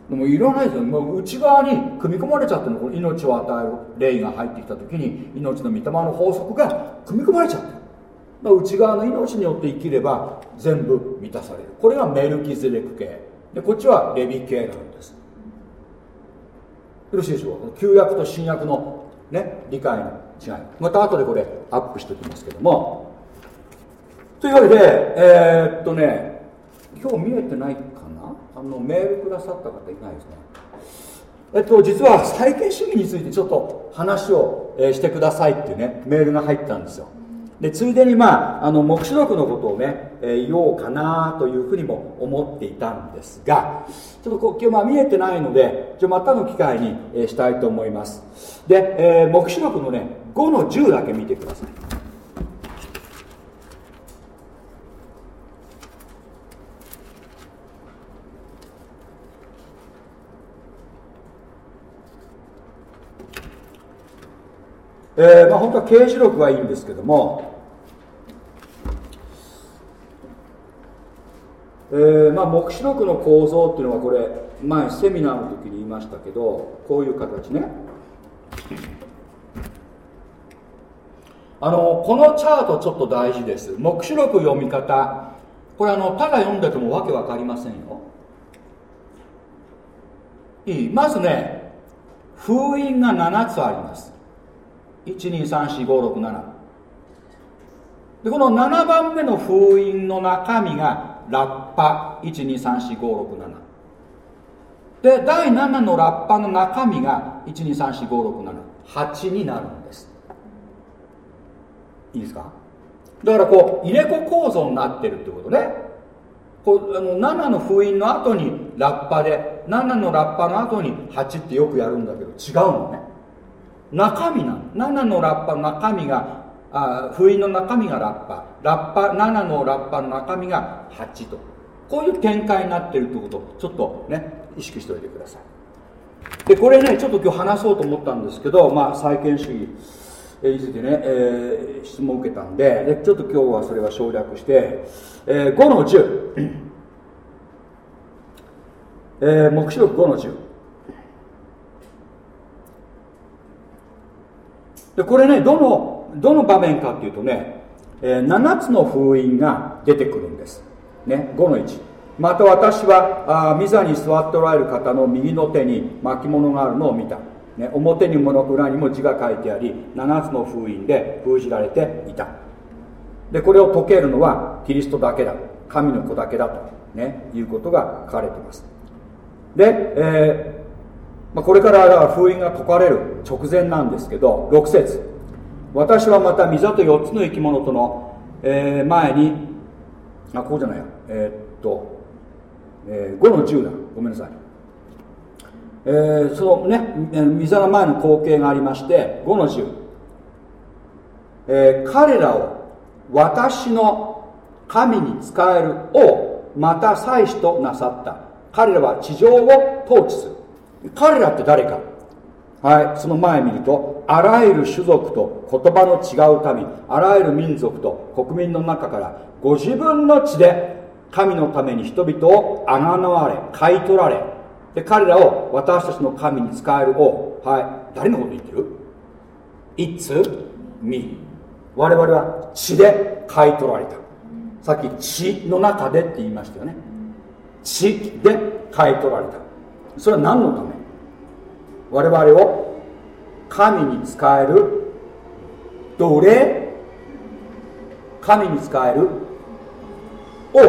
でもいらないですよ。もう内側に組み込まれちゃってるの命を与える霊が入ってきた時に命の御霊の法則が組み込まれちゃってる。内側の命によって生きれば全部満たされる。これがメルキゼレク系でこっちはレビ系なんです。よろしいでしょう旧約と新約のね理解の違い。また後でこれアップしておきますけども。というわけでえー、っとね今日見えてないかな？あのメールくださった方いないですね。えっと実は再建主義についてちょっと話を、えー、してくださいっていうねメールが入ったんですよ。でついでにまああの黙示録のことをね、えー、言おうかなというふうにも思っていたんですがちょっとこ今日ま見えてないのでじゃまたの機会に、えー、したいと思います。で、えー、黙示録のね5の10だけ見てください。えーまあ、本当は刑事録はいいんですけども、えーまあ、黙示録の構造っていうのはこれ前セミナーの時に言いましたけどこういう形ね。あのこのチャートちょっと大事です。黙示録読み方。これあのただ読んでてもわけわかりませんよ。いい。まずね封印が7つあります。123456でこの7番目の封印の中身がラッパ1234567で第7のラッパの中身が12345678になるんです。いいですか？だからこう入れ子構造になってるってことね。こうあの7の封印の後にラッパで7のラッパの後に8ってよくやるんだけど違うのね。中身なの。7のラッパの中身があ封印の中身がラッパ。ラッパ7のラッパの中身が8と。こういう展開になってるってこと。ちょっとね意識しておいてください。でこれねちょっと今日話そうと思ったんですけどまあ債権主義についてね、えー、質問を受けたんででちょっと今日はそれは省略して、えー、5の10、えー、目視録5の10でこれねどのどの場面かっていうとね、えー、7つの封印が出てくるんです、ね、5の1また私はあ御座に座っておられる方の右の手に巻物があるのを見た、ね、表にもの裏にも字が書いてあり7つの封印で封じられていた。でこれを解けるのはキリストだけだ。神の子だけだと、ね、いうことが書かれています。で、えーまあ、これから封印が解かれる直前なんですけど6節。私はまた御座と4つの生き物との、えー、前にあこうじゃないや。えー、っとえー、5の10だ。ごめんなさい、えー、そのね水の前の光景がありまして5の10、えー、彼らを私の神に仕えるをまた祭司となさった。彼らは地上を統治する。彼らって誰か？はいその前見るとあらゆる種族と言葉の違う民あらゆる民族と国民の中からご自分の地で神のために人々をあがなわれ買い取られで彼らを私たちの神に使える王。はい誰のこと言ってる？It's me 我々は血で買い取られた。さっき血の中でって言いましたよね。血で買い取られた。それは何のため？我々を神に使える奴隷？神に使える王？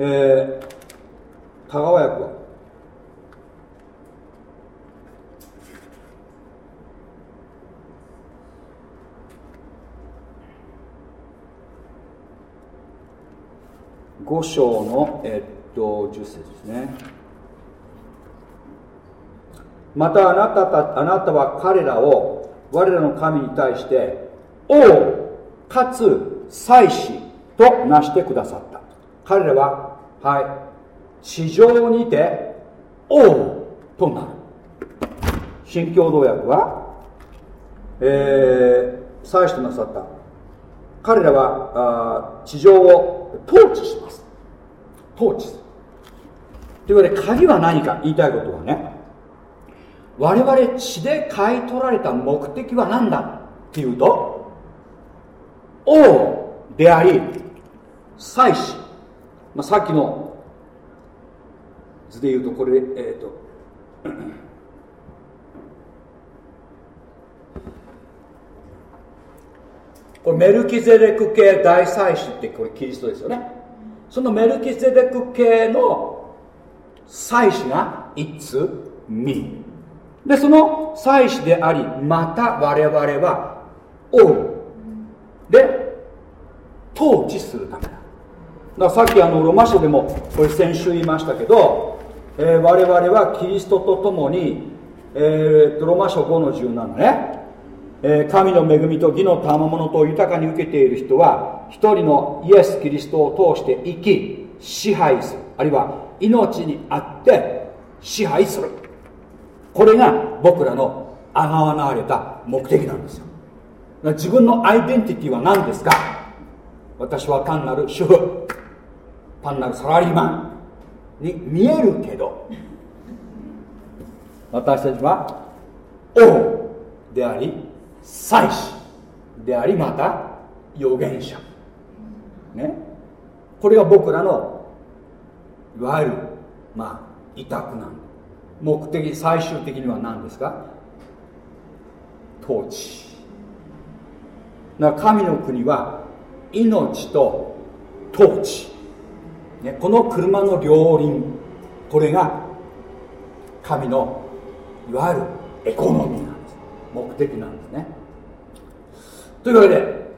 えー、田川役は？五章の、えっと、10節ですね。またあなたたあなたは彼らを我らの神に対して王かつ祭司となしてくださった。彼らははい地上にて王となる。新共同訳は、えー、祭司となさった。彼らはあ地上を統治します。統治する。というわけで鍵は何か言いたいことはね我々血で買い取られた目的は何だっていうと王であり祭司、まあ、さっきの図で言うとこれえっ、ー、とこれメルキゼレク系大祭司ってこれキリストですよね。そのメルキゼレク系の祭司が It's me でその祭司でありまた我々は王で統治するためだ。だからさっきあのロマ書でもこれ先週言いましたけど、えー、我々はキリストと共に、えー、ロマ書5の17ね、え、神の恵みと義の賜物と豊かに受けている人は一人のイエス・キリストを通して生き支配する。あるいは命にあって支配する。これが僕らのあがわなわれた目的なんですよ。自分のアイデンティティは何ですか？私は単なる主婦。単なるサラリーマン。に見えるけど。私たちは王であり祭司でありまた預言者。ね。これが僕らのいわゆるまあ委託なん目的最終的には何ですか？統治。な神の国は命と統治、ね、この車の両輪。これが神のいわゆるエコノミーなんです。目的なんです。というわけで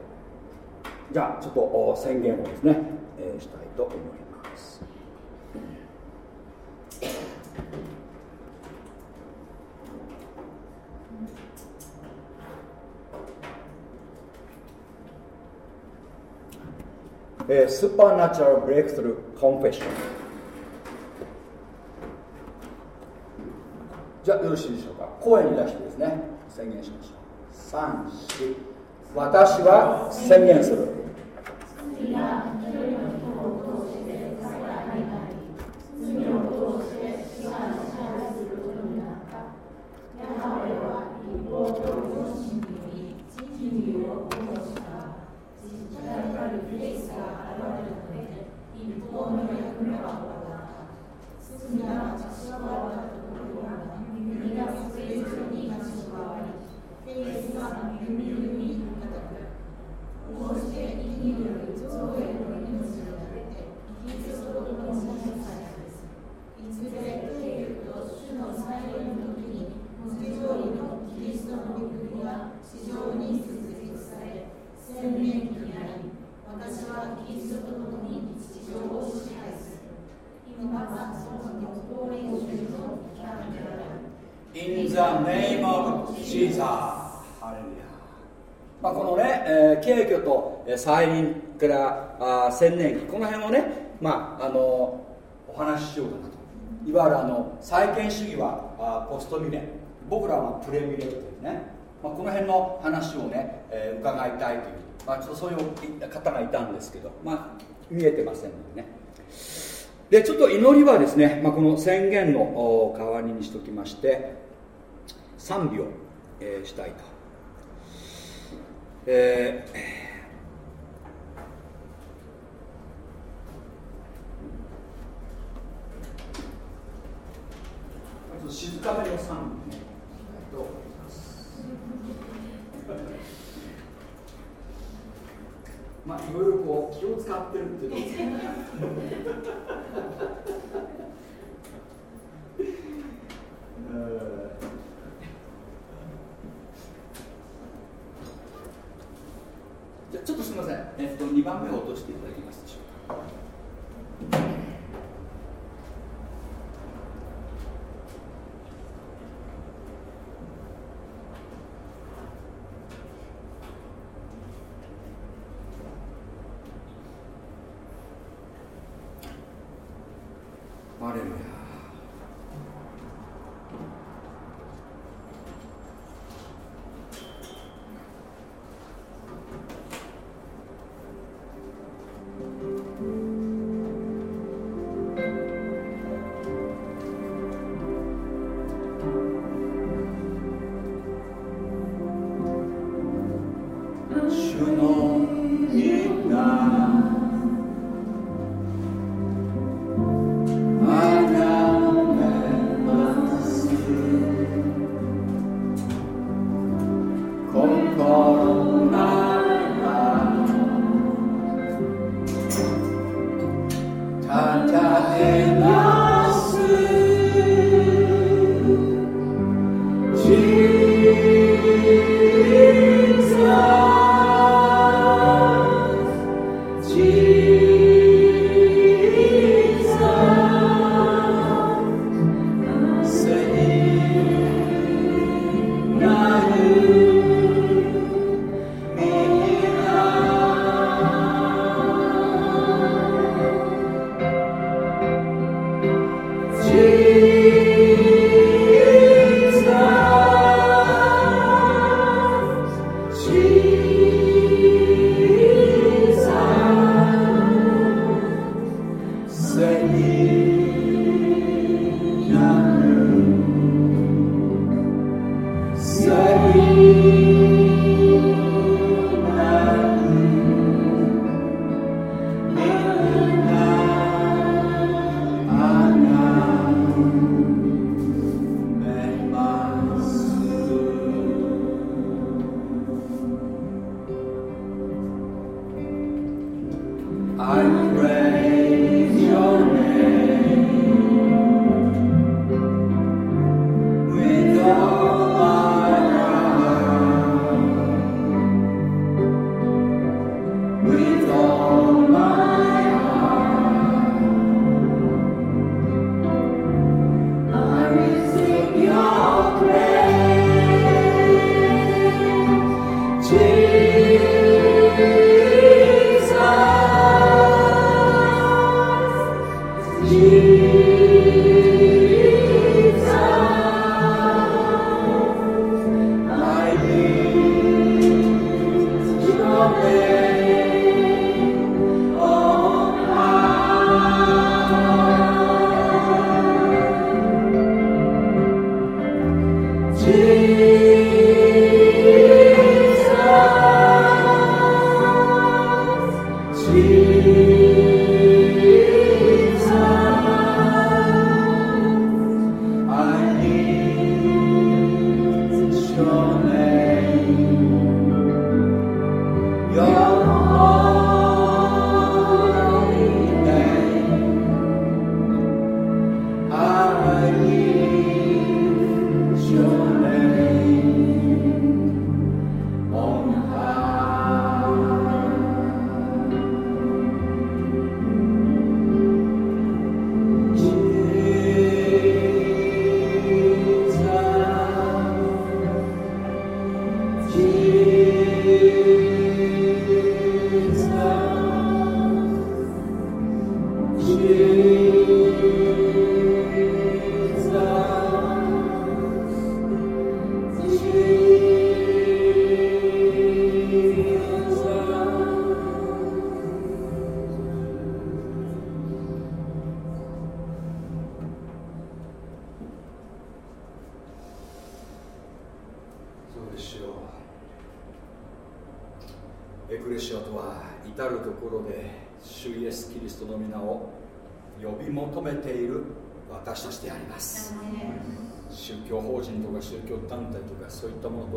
じゃあちょっと宣言をですね、えー、したいと思います。えー、スーパーナチュラルブレイクスルーコンフェッションじゃあよろしいでしょうか。声に出してですね宣言しましょう。34私は宣言する。In the name of Jesus. まあ、このね、えー、敬虚と再臨からあ千年期この辺をね、まあ、あのお話ししようかなと。いわゆるあの再建主義はあポストミレ僕らはプレミレというね、まあ、この辺の話をね、えー、伺いたいという、まあ、ちょっとそういう方がいたんですけど、まあ、見えてませんのでね。でちょっと祈りはですね、まあ、この宣言の代わりにしときまして賛美を、えー、したいと、えー、静かめの賛美ねまあいろいろこう気を使ってるっていうの じゃちょっとすみません、えっと、2番目を落としていただけますでしょうか。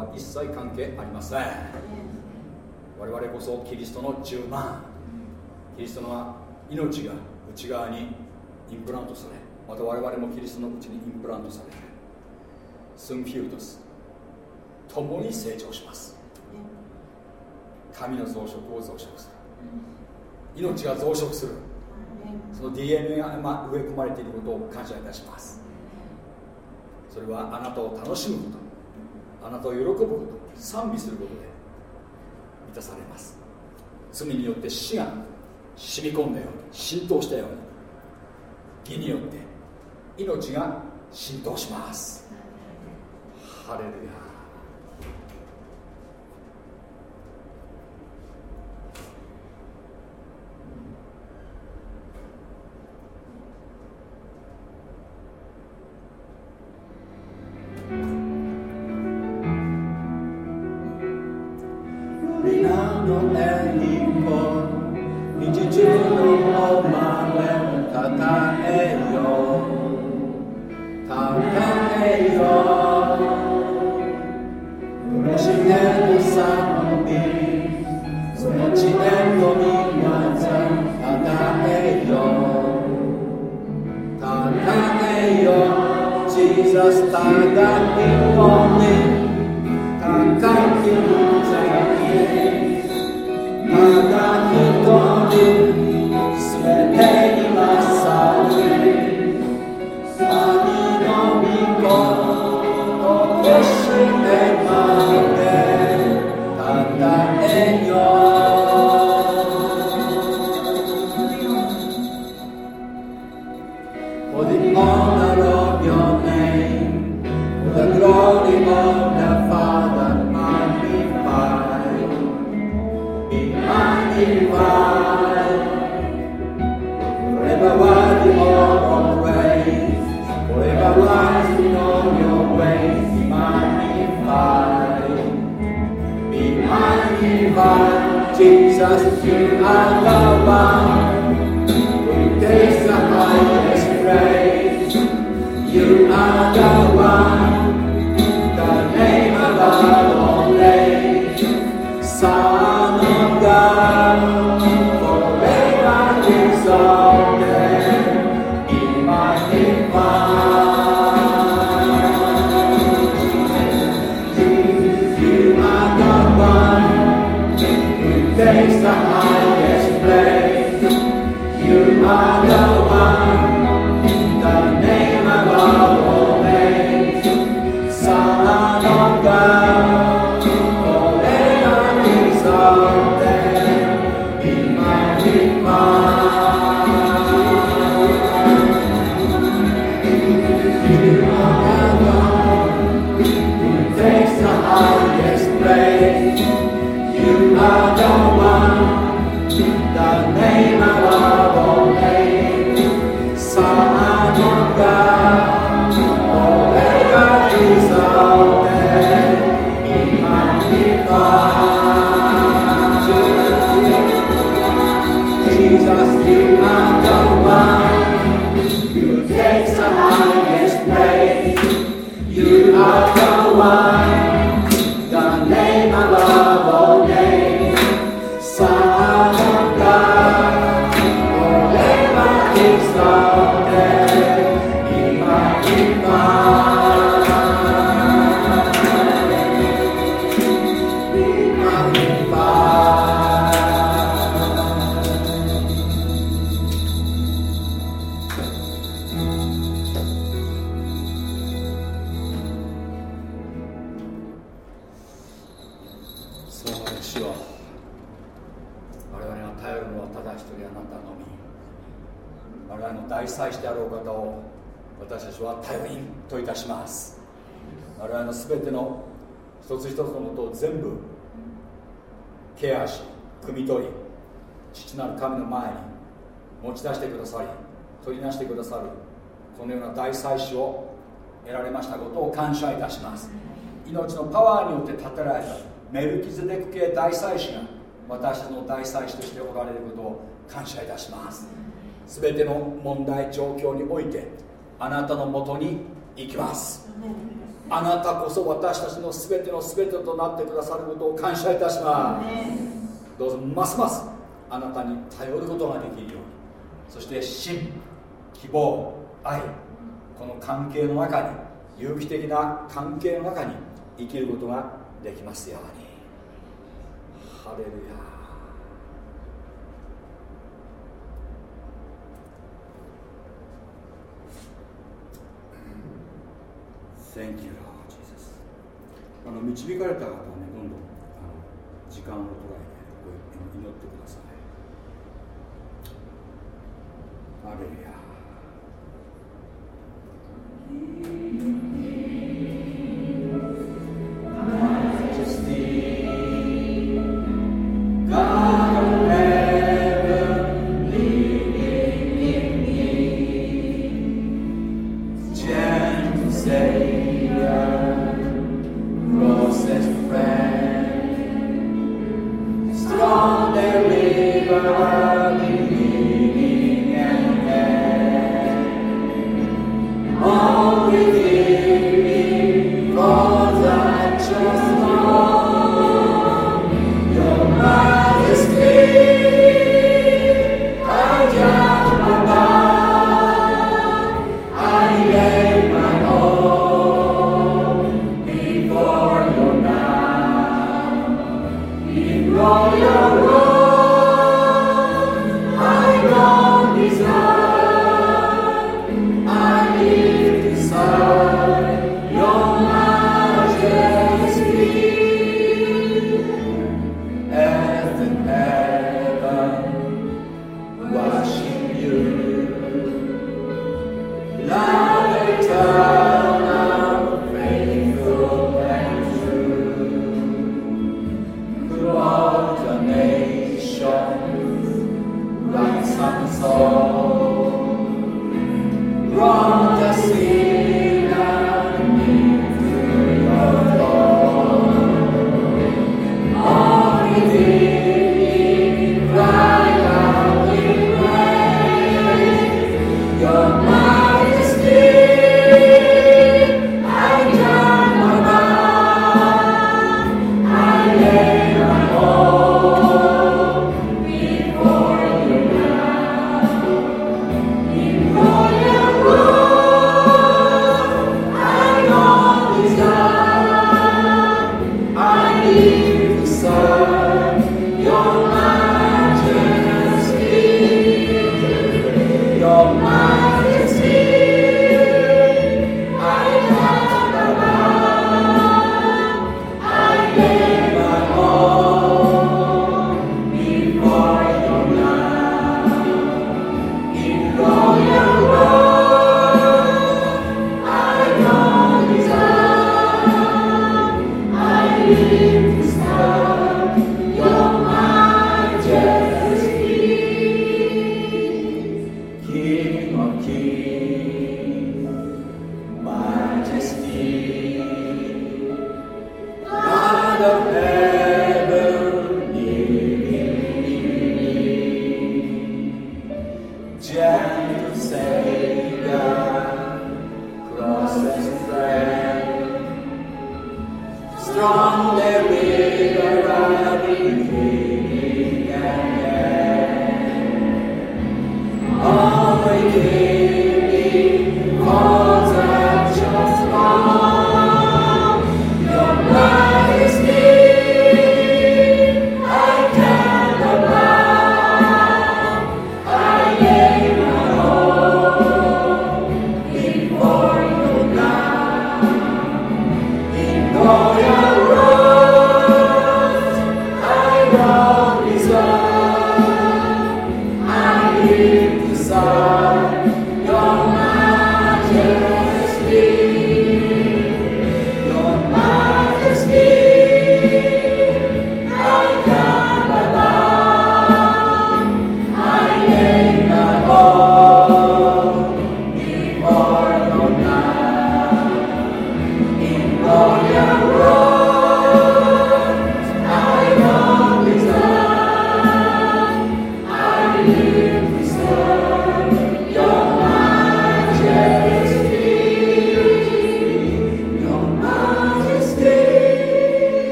は一切関係ありません。我々こそキリストの10万。キリストの命が内側にインプラントされまた我々もキリストのうちにインプラントされるスンフィールドス共に成長します。神の増殖を増殖する。命が増殖する。その DNA が植え込まれていることを感謝いたします。それはあなたを楽しむこと。あなたを喜ぶこと賛美することで満たされます。罪によって死が染み込んだように浸透したように義によって命が浸透します。ハレルヤ祭司を得られましたことを感謝いたします。命のパワーによって建てられたメルキゼデク系大祭司が私の大祭司としておられることを感謝いたします。全ての問題状況においてあなたのもとに行きます。あなたこそ私たちの全ての全てとなってくださることを感謝いたします。どうぞますますあなたに頼ることができるように。そして真希望愛この関係の中に有機的な関係の中に生きることができますようにハレルヤ Thank you, Lord Jesus. あの導かれた方はね、どんどんあの時間を捉えて祈ってください。ハレルヤ。Thank you.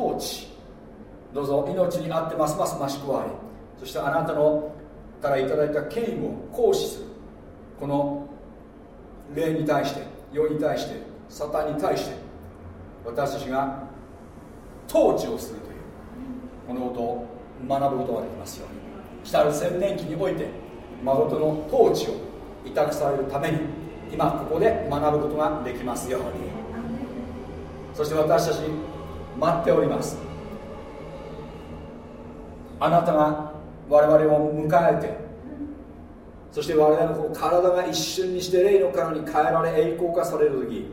統治どうぞ命にあってますます増し加わりそしてあなたのからいただいた権威を行使する。この霊に対して世に対してサタンに対して私たちが統治をするというこのことを学ぶことができますように。来る千年期において誠の統治を委託されるために今ここで学ぶことができますように。そして私たち待っております。あなたが我々を迎えてそして我々の体が一瞬にして霊の殻に変えられ栄光化される時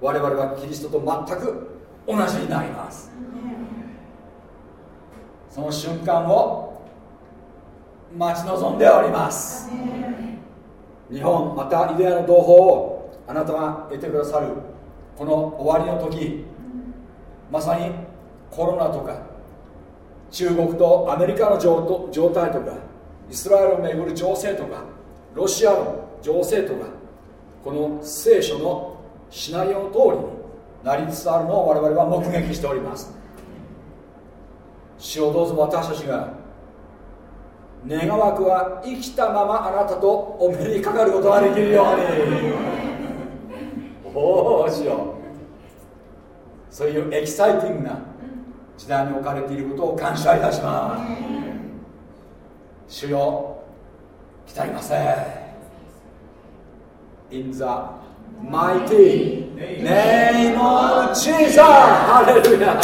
我々はキリストと全く同じになります。その瞬間を待ち望んでおります。日本またイデアの同胞をあなたが得てくださるこの終わりの時まさにコロナとか中国とアメリカの状態とかイスラエルをめぐる情勢とかロシアの情勢とかこの聖書のシナリオ通りになりつつあるのを我々は目撃しております。主をどうぞ私たちが願わくは生きたままあなたとお目にかかることができるように。おおしよ。うそういうエキサイティングな時代に置かれていることを感謝いたします。主よ来りません。In the mighty name of Jesus! ハレルヤ